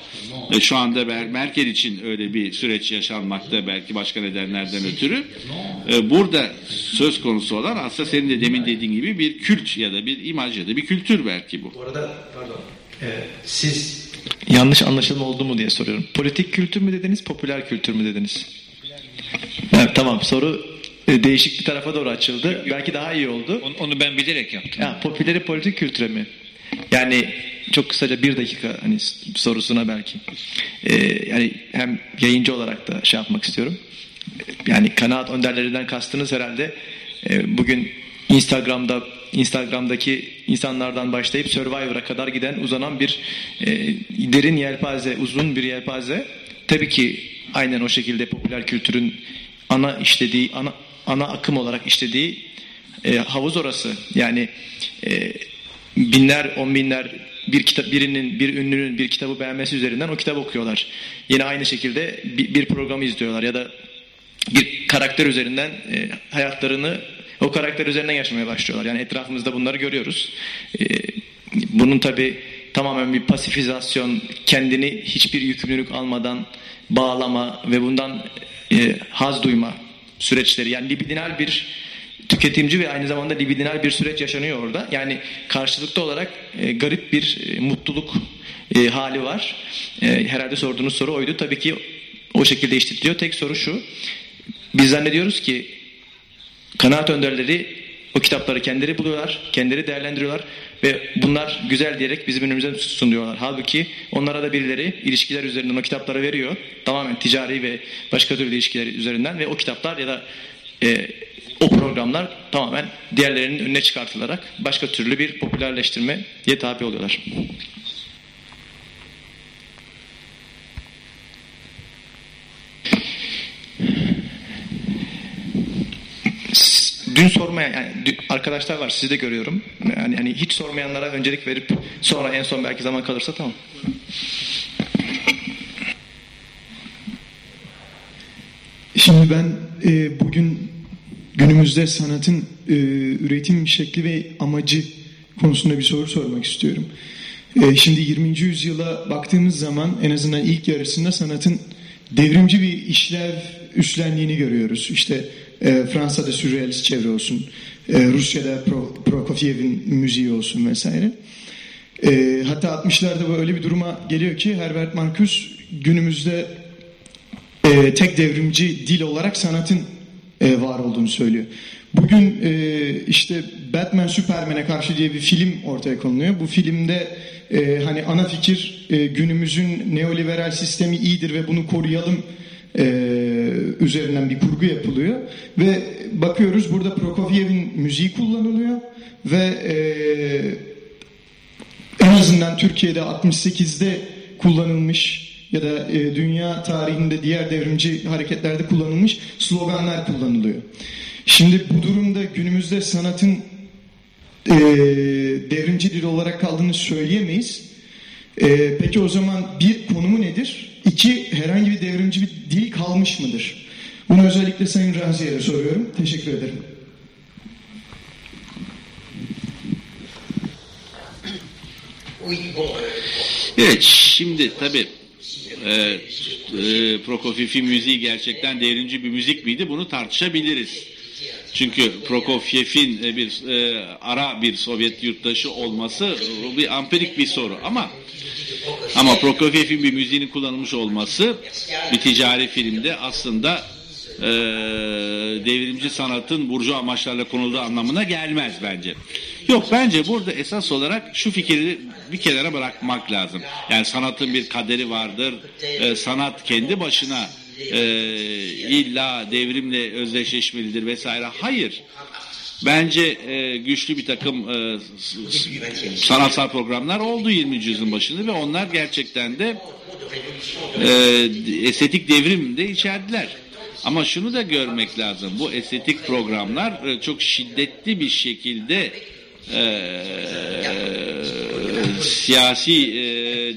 E, şu anda Merkel için öyle bir süreç yaşanmakta belki başka nedenlerden ötürü. E, burada söz konusu olan aslında senin de demin dediğin gibi bir kült ya da bir imaj ya da bir kültür belki bu. Bu arada pardon. Ee, siz yanlış anlaşılma oldu mu diye soruyorum. Politik kültür mü dediniz, popüler kültür mü dediniz? Evet, tamam soru e, değişik bir tarafa doğru açıldı. Belki daha iyi oldu. Onu, onu ben bilerek yaptım. Ya, popüleri politik kültüre mi? Yani çok kısaca bir dakika hani sorusuna belki. Ee, yani hem yayıncı olarak da şey yapmak istiyorum. Yani kanaat önderlerinden kastınız herhalde e, bugün Instagram'da Instagram'daki insanlardan başlayıp Survivor'a kadar giden uzanan bir e, derin yelpaze, uzun bir yelpaze. Tabii ki aynen o şekilde popüler kültürün ana işlediği, ana, ana akım olarak işlediği e, havuz orası. Yani e, binler, on binler bir kitap birinin bir ünlünün bir kitabı beğenmesi üzerinden o kitabı okuyorlar. Yine aynı şekilde bir, bir programı izliyorlar ya da bir karakter üzerinden e, hayatlarını o karakter üzerinden yaşamaya başlıyorlar. Yani etrafımızda bunları görüyoruz. E, bunun tabi tamamen bir pasifizasyon, kendini hiçbir yükümlülük almadan bağlama ve bundan e, haz duyma süreçleri. Yani libidinal bir tüketimci ve aynı zamanda libidinal bir süreç yaşanıyor orada. Yani karşılıklı olarak e, garip bir e, mutluluk hali var. Herhalde sorduğunuz soru oydu. Tabii ki o şekilde işletiliyor. Tek soru şu. Biz zannediyoruz ki kanaat önderleri o kitapları kendileri buluyorlar, kendileri değerlendiriyorlar ve bunlar güzel diyerek bizim önümüze sunuyorlar. Halbuki onlara da birileri ilişkiler üzerinden o kitapları veriyor. Tamamen ticari ve başka türlü ilişkiler üzerinden ve o kitaplar ya da e, o programlar tamamen diğerlerinin önüne çıkartılarak başka türlü bir popülerleştirmeye tabi oluyorlar. Dün sormayan yani arkadaşlar var sizi de görüyorum. Yani, yani hiç sormayanlara öncelik verip sonra en son belki zaman kalırsa tamam. Şimdi ben e, bugün günümüzde sanatın e, üretim şekli ve amacı konusunda bir soru sormak istiyorum. E, şimdi 20. yüzyıla baktığımız zaman en azından ilk yarısında sanatın devrimci bir işlev üstlendiğini görüyoruz. İşte e, Fransa'da sürrealist çevre olsun, e, Rusya'da Pro, Prokofiev'in müziği olsun vesaire. E, hatta 60'larda böyle bir duruma geliyor ki Herbert Marcuse günümüzde tek devrimci dil olarak sanatın var olduğunu söylüyor. Bugün işte Batman Superman'e karşı diye bir film ortaya konuluyor. Bu filmde hani ana fikir günümüzün neoliberal sistemi iyidir ve bunu koruyalım e, üzerinden bir kurgu yapılıyor. Ve bakıyoruz burada Prokofiev'in müziği kullanılıyor ve e, en azından Türkiye'de 68'de kullanılmış ya da e, dünya tarihinde diğer devrimci hareketlerde kullanılmış sloganlar kullanılıyor. Şimdi bu durumda günümüzde sanatın e, devrimci dil olarak kaldığını söyleyemeyiz. E, peki o zaman bir konumu nedir? İki herhangi bir devrimci bir dil kalmış mıdır? Bunu özellikle Sayın Raziye'ye soruyorum. Teşekkür ederim. Evet şimdi tabi e, e, Prokofiev'in müziği gerçekten devrimci bir müzik miydi bunu tartışabiliriz. Çünkü Prokofiev'in e, bir e, ara bir Sovyet yurttaşı olması e, bir amperik bir soru ama ama Prokofiev'in bir müziğinin kullanılmış olması bir ticari filmde aslında e, devrimci sanatın burcu amaçlarla konulduğu anlamına gelmez bence. Yok bence burada esas olarak şu fikri bir kenara bırakmak lazım. Yani sanatın bir kaderi vardır. E, sanat kendi başına e, illa devrimle özdeşleşmelidir vesaire. Hayır. Bence e, güçlü bir takım e, sanatsal programlar oldu 20. yüzyılın başında ve onlar gerçekten de e, estetik devrim de içerdiler. Ama şunu da görmek lazım. Bu estetik programlar e, çok şiddetli bir şekilde e, siyasi e,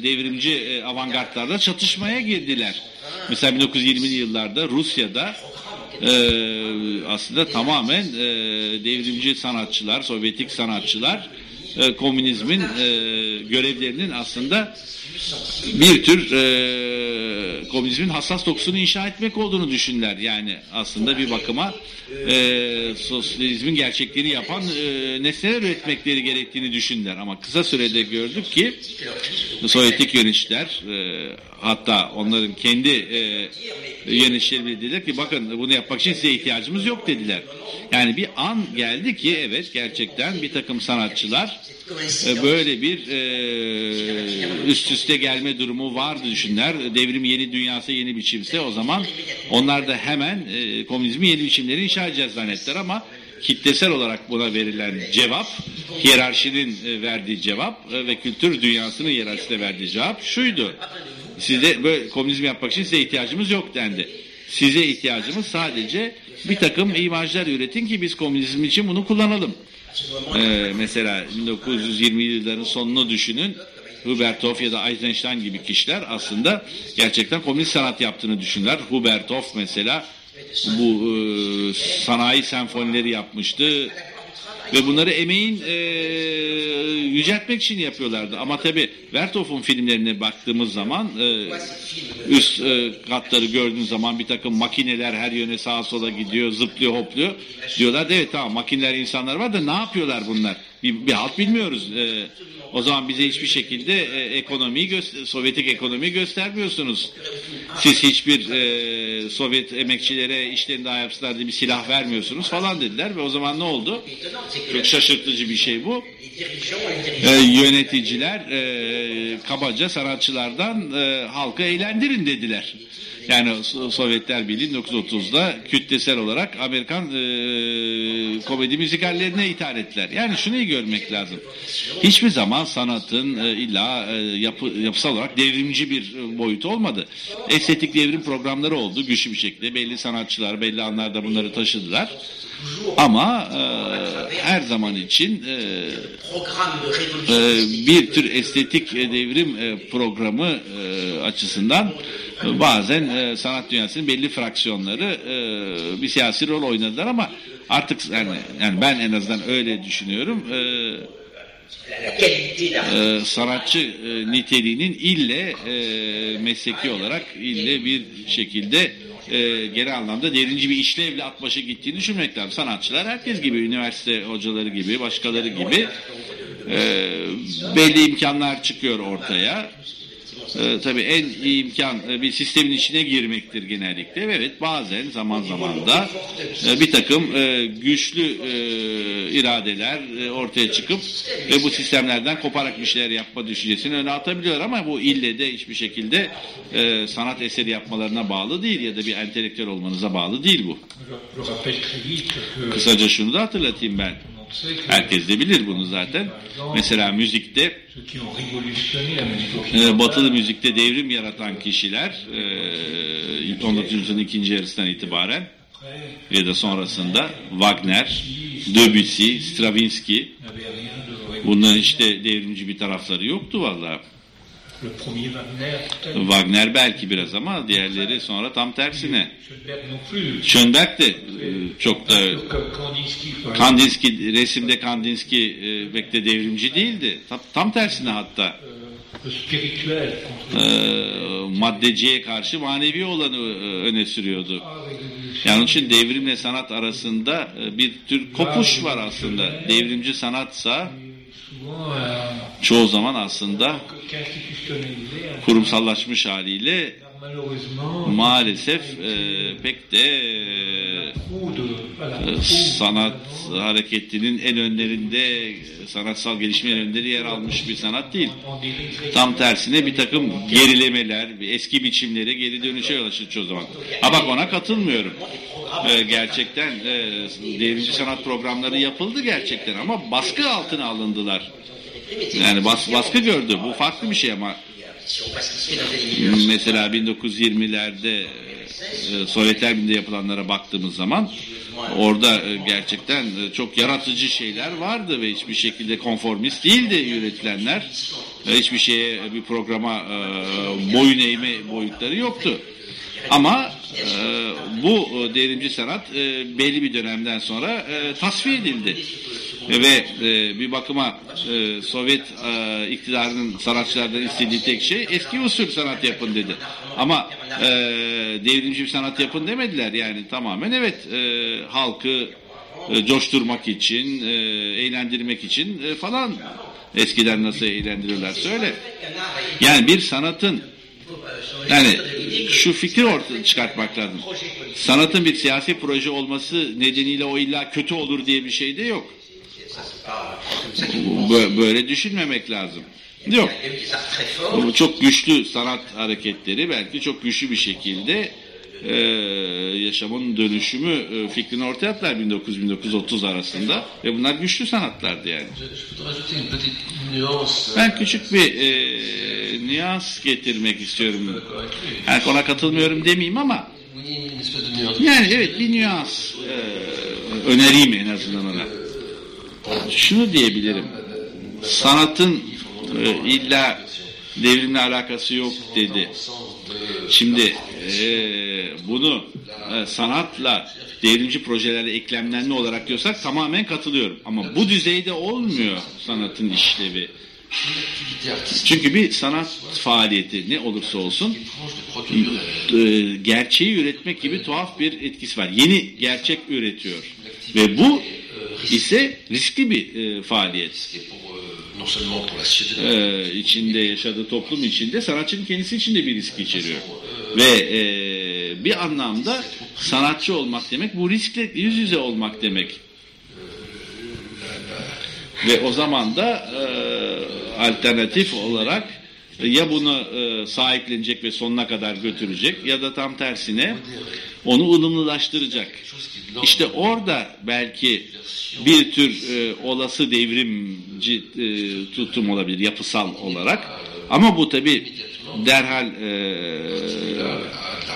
devrimci e, avantgardlarla çatışmaya girdiler. Mesela 1920'li yıllarda Rusya'da e, aslında tamamen e, devrimci sanatçılar, Sovyetik sanatçılar e, komünizmin e, görevlerinin aslında bir tür e, komünizmin hassas dokusunu inşa etmek olduğunu düşünler. Yani aslında bir bakıma e, sosyalizmin gerçekliğini yapan e, nesneler üretmekleri gerektiğini düşünler. Ama kısa sürede gördük ki Sovyetik yöneticiler e, hatta onların kendi e, yöneticileri dediler ki bakın bunu yapmak için size ihtiyacımız yok dediler. Yani bir an geldi ki evet gerçekten bir takım sanatçılar böyle bir e, üst üste gelme durumu vardı düşünler. Devrim yeni dünyası yeni biçimse o zaman onlar da hemen e, komünizmi yeni biçimleri inşa edeceğiz zannettiler ama kitlesel olarak buna verilen cevap, hiyerarşinin e, verdiği cevap e, ve kültür dünyasının hiyerarşisine verdiği cevap şuydu. Size böyle komünizm yapmak için size ihtiyacımız yok dendi. Size ihtiyacımız sadece bir takım imajlar üretin ki biz komünizm için bunu kullanalım. Ee, mesela 1920 yılların sonunu düşünün. Hubertov ya da Eisenstein gibi kişiler aslında gerçekten komünist sanat yaptığını düşünürler. Hubertov mesela bu e, sanayi senfonileri yapmıştı ve bunları emeğin e, yüceltmek için yapıyorlardı. Ama tabi Vertov'un filmlerine baktığımız zaman e, üst e, katları gördüğün zaman bir takım makineler her yöne sağa sola gidiyor, zıplıyor, hopluyor. Diyorlar evet tamam makineler insanlar var da ne yapıyorlar bunlar? Bir, bir halt bilmiyoruz. E, o zaman bize hiçbir şekilde e, ekonomiyi Sovyetik ekonomiyi göstermiyorsunuz. Siz hiçbir e, Sovyet emekçilere işlerini yapsınlar diye bir silah vermiyorsunuz falan dediler ve o zaman ne oldu? Çok şaşırtıcı bir şey bu. E, yöneticiler e, kabaca sanatçılardan e, halkı eğlendirin dediler. Yani Sovyetler Birliği 1930'da kütlesel olarak Amerikan e, komedi müzikallerine ithal ettiler. Yani şunu iyi görmek lazım. Hiçbir zaman sanatın e, illa e, yapı, yapısal olarak devrimci bir e, boyutu olmadı. Estetik devrim programları oldu güçlü bir şekilde. Belli sanatçılar belli anlarda bunları taşıdılar. Ama e, her zaman için e, e, bir tür estetik devrim e, programı e, açısından e, bazen e, sanat dünyasının belli fraksiyonları e, bir siyasi rol oynadılar ama artık yani, yani ben en azından öyle düşünüyorum. E, e, sanatçı e, niteliğinin ille e, mesleki olarak ille bir şekilde e, genel anlamda derinci bir işlevle at başı gittiğini düşünmek lazım. Sanatçılar herkes gibi, üniversite hocaları gibi, başkaları gibi e, belli imkanlar çıkıyor ortaya. E, tabii en iyi imkan e, bir sistemin içine girmektir genellikle. Evet bazen zaman zaman da e, bir takım e, güçlü e, iradeler e, ortaya çıkıp ve bu sistemlerden koparak bir şeyler yapma düşüncesini öne atabiliyor ama bu ille de hiçbir şekilde e, sanat eseri yapmalarına bağlı değil ya da bir entelektüel olmanıza bağlı değil bu. Kısaca şunu da hatırlatayım ben. Herkes de bilir bunu zaten. Mesela müzikte e, batılı müzikte devrim yaratan kişiler e, 19. yüzyılın ikinci yarısından itibaren ya da sonrasında Wagner, Debussy, Stravinsky bunların işte devrimci bir tarafları yoktu vallahi. Wagner belki biraz ama diğerleri sonra tam tersine. Schönberg de e, çok da Kandinsky resimde Kandinsky e, pek de devrimci değildi. Tam, tersine hatta. E, maddeciye karşı manevi olanı öne sürüyordu. Yani için devrimle sanat arasında bir tür kopuş var aslında. Devrimci sanatsa çoğu zaman aslında kurumsallaşmış haliyle maalesef e, pek de e, sanat hareketinin en önlerinde sanatsal gelişmenin önleri yer almış bir sanat değil. Tam tersine bir takım gerilemeler, eski biçimlere geri dönüşe yol açır çoğu zaman. Ha bak ona katılmıyorum. E, gerçekten e, devrimci sanat programları yapıldı gerçekten ama baskı altına alındılar. Yani bas, baskı gördü. Bu farklı bir şey ama mesela 1920'lerde e, Sovyetler Birliği'nde yapılanlara baktığımız zaman orada e, gerçekten e, çok yaratıcı şeyler vardı ve hiçbir şekilde konformist değildi üretilenler. Hiçbir şeye bir programa boyun eğme boyutları yoktu. Ama e, bu devrimci sanat e, belli bir dönemden sonra e, tasfiye edildi. Ve e, bir bakıma e, Sovyet e, iktidarının sanatçılardan istediği tek şey eski usul sanat yapın dedi. Ama e, devrimci bir sanat yapın demediler. Yani tamamen evet e, halkı e, coşturmak için, e, eğlendirmek için e, falan eskiden nasıl eğlendiriyorlar söyle. Yani bir sanatın yani şu fikri ortaya çıkartmak lazım. Sanatın bir siyasi proje olması nedeniyle o illa kötü olur diye bir şey de yok. Böyle düşünmemek lazım. Yok. Çok güçlü sanat hareketleri belki çok güçlü bir şekilde e, yaşamın dönüşümü e, fikrini ortaya attılar 1900-1930 arasında ve bunlar güçlü sanatlardı yani. Ben küçük bir e, nüans getirmek istiyorum. Yani ona katılmıyorum demeyeyim ama yani evet bir nüans e, önereyim en azından ona. Şunu diyebilirim. Sanatın e, illa devrimle alakası yok dedi. Şimdi e, bunu e, sanatla devrimci projelerle eklemlenme olarak diyorsak tamamen katılıyorum. Ama bu düzeyde olmuyor sanatın işlevi. Çünkü bir sanat faaliyeti ne olursa olsun e, gerçeği üretmek gibi tuhaf bir etkisi var. Yeni gerçek üretiyor. Ve bu ise riskli bir e, faaliyet. Ee, içinde yaşadığı toplum içinde sanatçının kendisi için de bir risk içeriyor. Ve e, bir anlamda sanatçı olmak demek bu riskle yüz yüze olmak demek. Ve o zaman da e, alternatif olarak ya bunu e, sahiplenecek ve sonuna kadar götürecek ya da tam tersine onu ılımlılaştıracak. İşte orada belki bir tür e, olası devrimci e, tutum olabilir yapısal olarak. Ama bu tabi derhal e,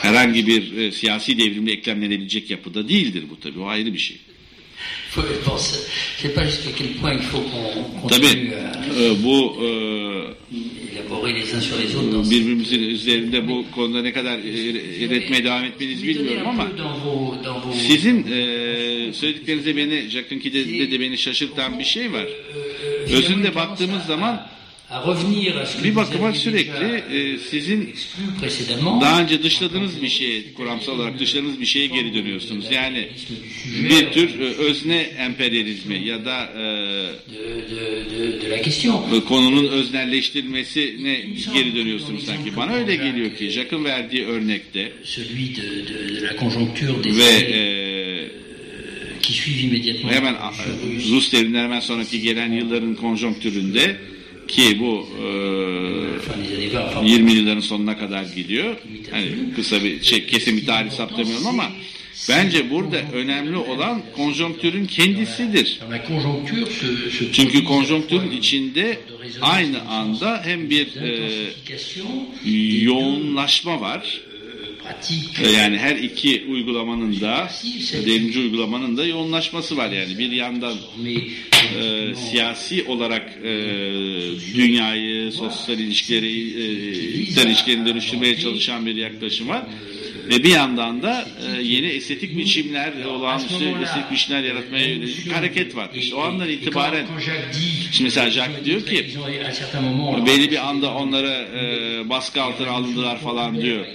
herhangi bir e, siyasi devrimle eklemlenebilecek yapıda değildir bu tabi. O ayrı bir şey. Tabii e, bu e, birbirimizin üzerinde bu konuda ne kadar üretmeye devam etmenizi bilmiyorum ama sizin e, söylediklerinizde beni Jack'ınki de, de beni şaşırtan bir şey var. Özünde baktığımız zaman bir bakıma sürekli e, sizin précédemment. daha önce dışladığınız bir şeye, kuramsal olarak dışladığınız bir şeye geri dönüyorsunuz. Yani bir tür e, özne emperyalizmi ya da e, question. konunun öznelleştirilmesine geri dönüyorsunuz sanki. Bana öyle geliyor ki Jacques'ın verdiği örnekte ve e, immédiatement. hemen Rus devriminden hemen sonraki gelen yılların konjonktüründe ki bu e, 20 yılların sonuna kadar gidiyor. Hani kısa bir şey kesin bir tarih saptamıyorum ama bence burada önemli olan konjonktürün kendisidir. Çünkü konjonktürün içinde aynı anda hem bir e, yoğunlaşma var. Yani her iki uygulamanın da devrimci uygulamanın da yoğunlaşması var yani. Bir yandan e, siyasi olarak e, dünyayı, sosyal ilişkileri, e, ilişkilerini dönüştürmeye çalışan bir yaklaşım var. Ve bir yandan da e, yeni estetik biçimler, olağanüstü estetik biçimler yaratmaya yönelik hareket var. İşte o andan itibaren şimdi mesela Jacques diyor ki belli bir anda onlara e, baskı altına alındılar falan diyor.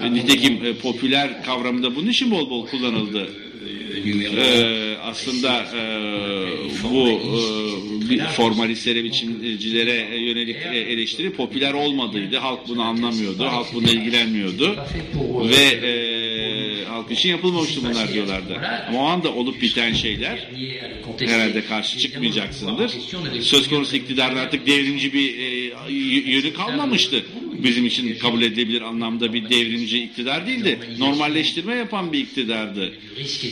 Ve nitekim e, popüler kavramı da bunun için bol bol kullanıldı. E, aslında e, bu e, formalistlere, biçimcilere yönelik e, eleştiri popüler olmadıydı. Halk bunu anlamıyordu, halk buna ilgilenmiyordu ve e, halk için yapılmamıştı bunlar diyorlardı. Ama o anda olup biten şeyler herhalde karşı çıkmayacaksındır. Söz konusu iktidarın artık devrimci bir e, yönü kalmamıştı. Bizim için kabul edilebilir anlamda bir devrimci iktidar değildi. Normalleştirme yapan bir iktidardı.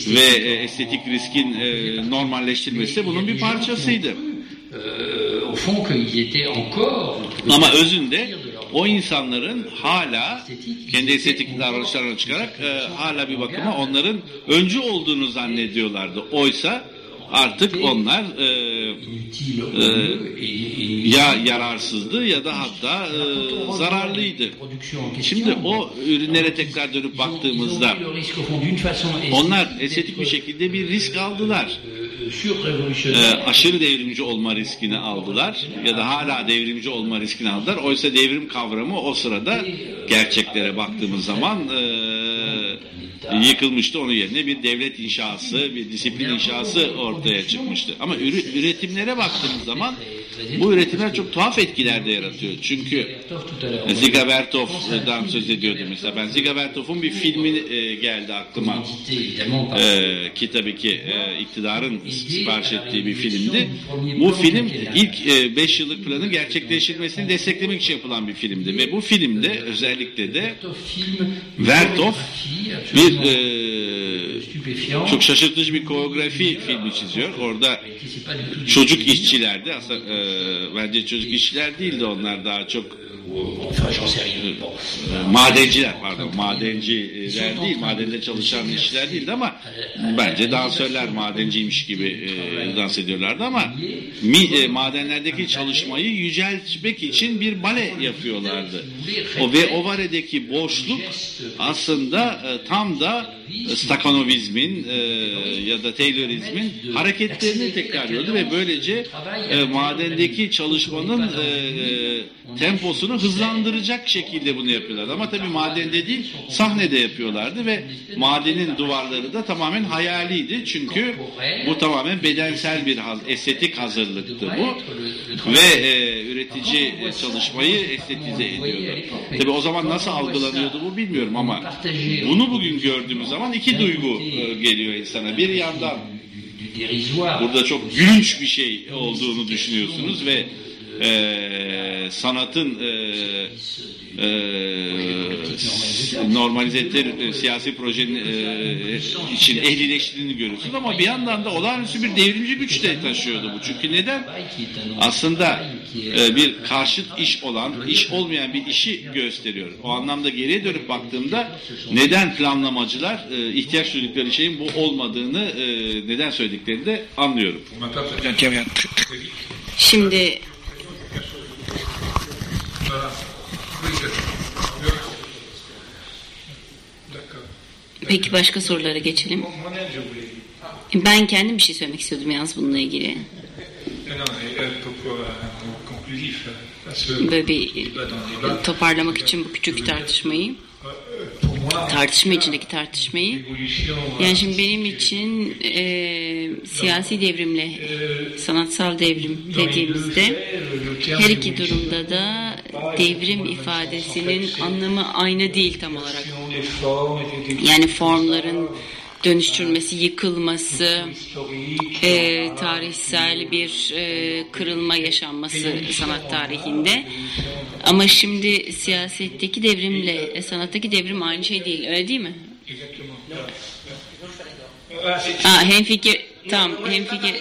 Ve e, estetik riskin e, normalleştirilmesi de bunun bir parçasıydı. Ama özünde o insanların hala kendi estetik davranışlarına çıkarak e, hala bir bakıma onların öncü olduğunu zannediyorlardı. Oysa artık onlar e, e, ya yararsızdı ya da hatta e, zararlıydı. Şimdi o ürünlere tekrar dönüp baktığımızda onlar estetik bir şekilde bir risk aldılar. Ee, aşırı devrimci olma riskini aldılar ya da hala devrimci olma riskini aldılar. Oysa devrim kavramı o sırada gerçeklere baktığımız zaman e, yıkılmıştı. Onun yerine bir devlet inşası, bir disiplin inşası ortaya çıkmıştı. Ama üretimlere baktığımız zaman bu üretimler çok tuhaf etkiler de yaratıyor. Çünkü Ziga Vertov'dan söz ediyordu mesela. Ben Ziga Vertov'un bir filmi e, geldi aklıma. E, ki tabii ki e, iktidarın sipariş ettiği bir filmdi. Bu film ilk 5 yıllık planın gerçekleştirilmesini desteklemek için yapılan bir filmdi. Ve bu filmde özellikle de Vertov bir e, çok şaşırtıcı bir koreografi filmi çiziyor. Orada çocuk işçilerdi. Aslında e, bence çocuk işçiler değildi onlar daha çok e, madenciler pardon madenciler değil madende çalışan işçiler değildi ama bence dansörler madenciymiş gibi e, dans ediyorlardı ama mi, e, madenlerdeki çalışmayı yüceltmek için bir bale yapıyorlardı. O ve o baledeki boşluk aslında e, tam da Stakhanovizmin e, ya da Taylorizmin hareketlerini tekrarlıyordu ve böylece e, madendeki çalışmanın e, temposunu hızlandıracak şekilde bunu yapıyorlardı. Ama tabii madende değil sahnede yapıyorlardı ve madenin duvarları da tamamen hayaliydi. Çünkü bu tamamen bedensel bir haz, estetik hazırlıktı bu. Ve e, üretici çalışmayı estetize ediyordu. Tabii o zaman nasıl algılanıyordu bu bilmiyorum ama bunu bugün gördüğümüz zaman iki duygu e, geliyor insana. Bir yandan burada çok gülünç bir şey olduğunu düşünüyorsunuz ve e, sanatın e, e, normalizetler e, siyasi projenin e, için ehlileştiğini görüyorsunuz ama bir yandan da olağanüstü bir devrimci güç de taşıyordu bu. Çünkü neden? Aslında e, bir karşıt iş olan, iş olmayan bir işi gösteriyor. O anlamda geriye dönüp baktığımda neden planlamacılar e, ihtiyaç duydukları şeyin bu olmadığını e, neden söylediklerini de anlıyorum. Şimdi peki başka sorulara geçelim. Ben kendim bir şey söylemek istiyordum yalnız bununla ilgili. Böyle bir toparlamak için bu küçük tartışmayı tartışma içindeki tartışmayı. Yani şimdi benim için e, siyasi devrimle sanatsal devrim dediğimizde her iki durumda da devrim ifadesinin anlamı aynı değil tam olarak. Yani formların dönüştürülmesi, yıkılması, e, tarihsel bir e, kırılma yaşanması sanat tarihinde. Ama şimdi siyasetteki devrimle e, sanattaki devrim aynı şey değil, öyle değil mi? Aa, hem fikir, tamam, hem fikir.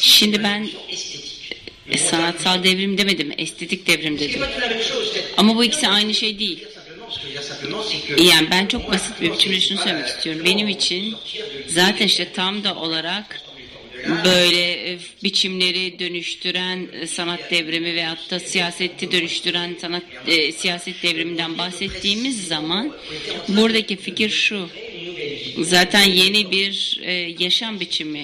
Şimdi ben e, sanatsal devrim demedim, estetik devrim dedim. Ama bu ikisi aynı şey değil. Yani ben çok basit bir biçimde şunu söylemek istiyorum. Benim için zaten işte tam da olarak böyle biçimleri dönüştüren sanat devrimi veyahut da siyaseti dönüştüren sanat e, siyaset devriminden bahsettiğimiz zaman buradaki fikir şu. Zaten yeni bir e, yaşam biçimi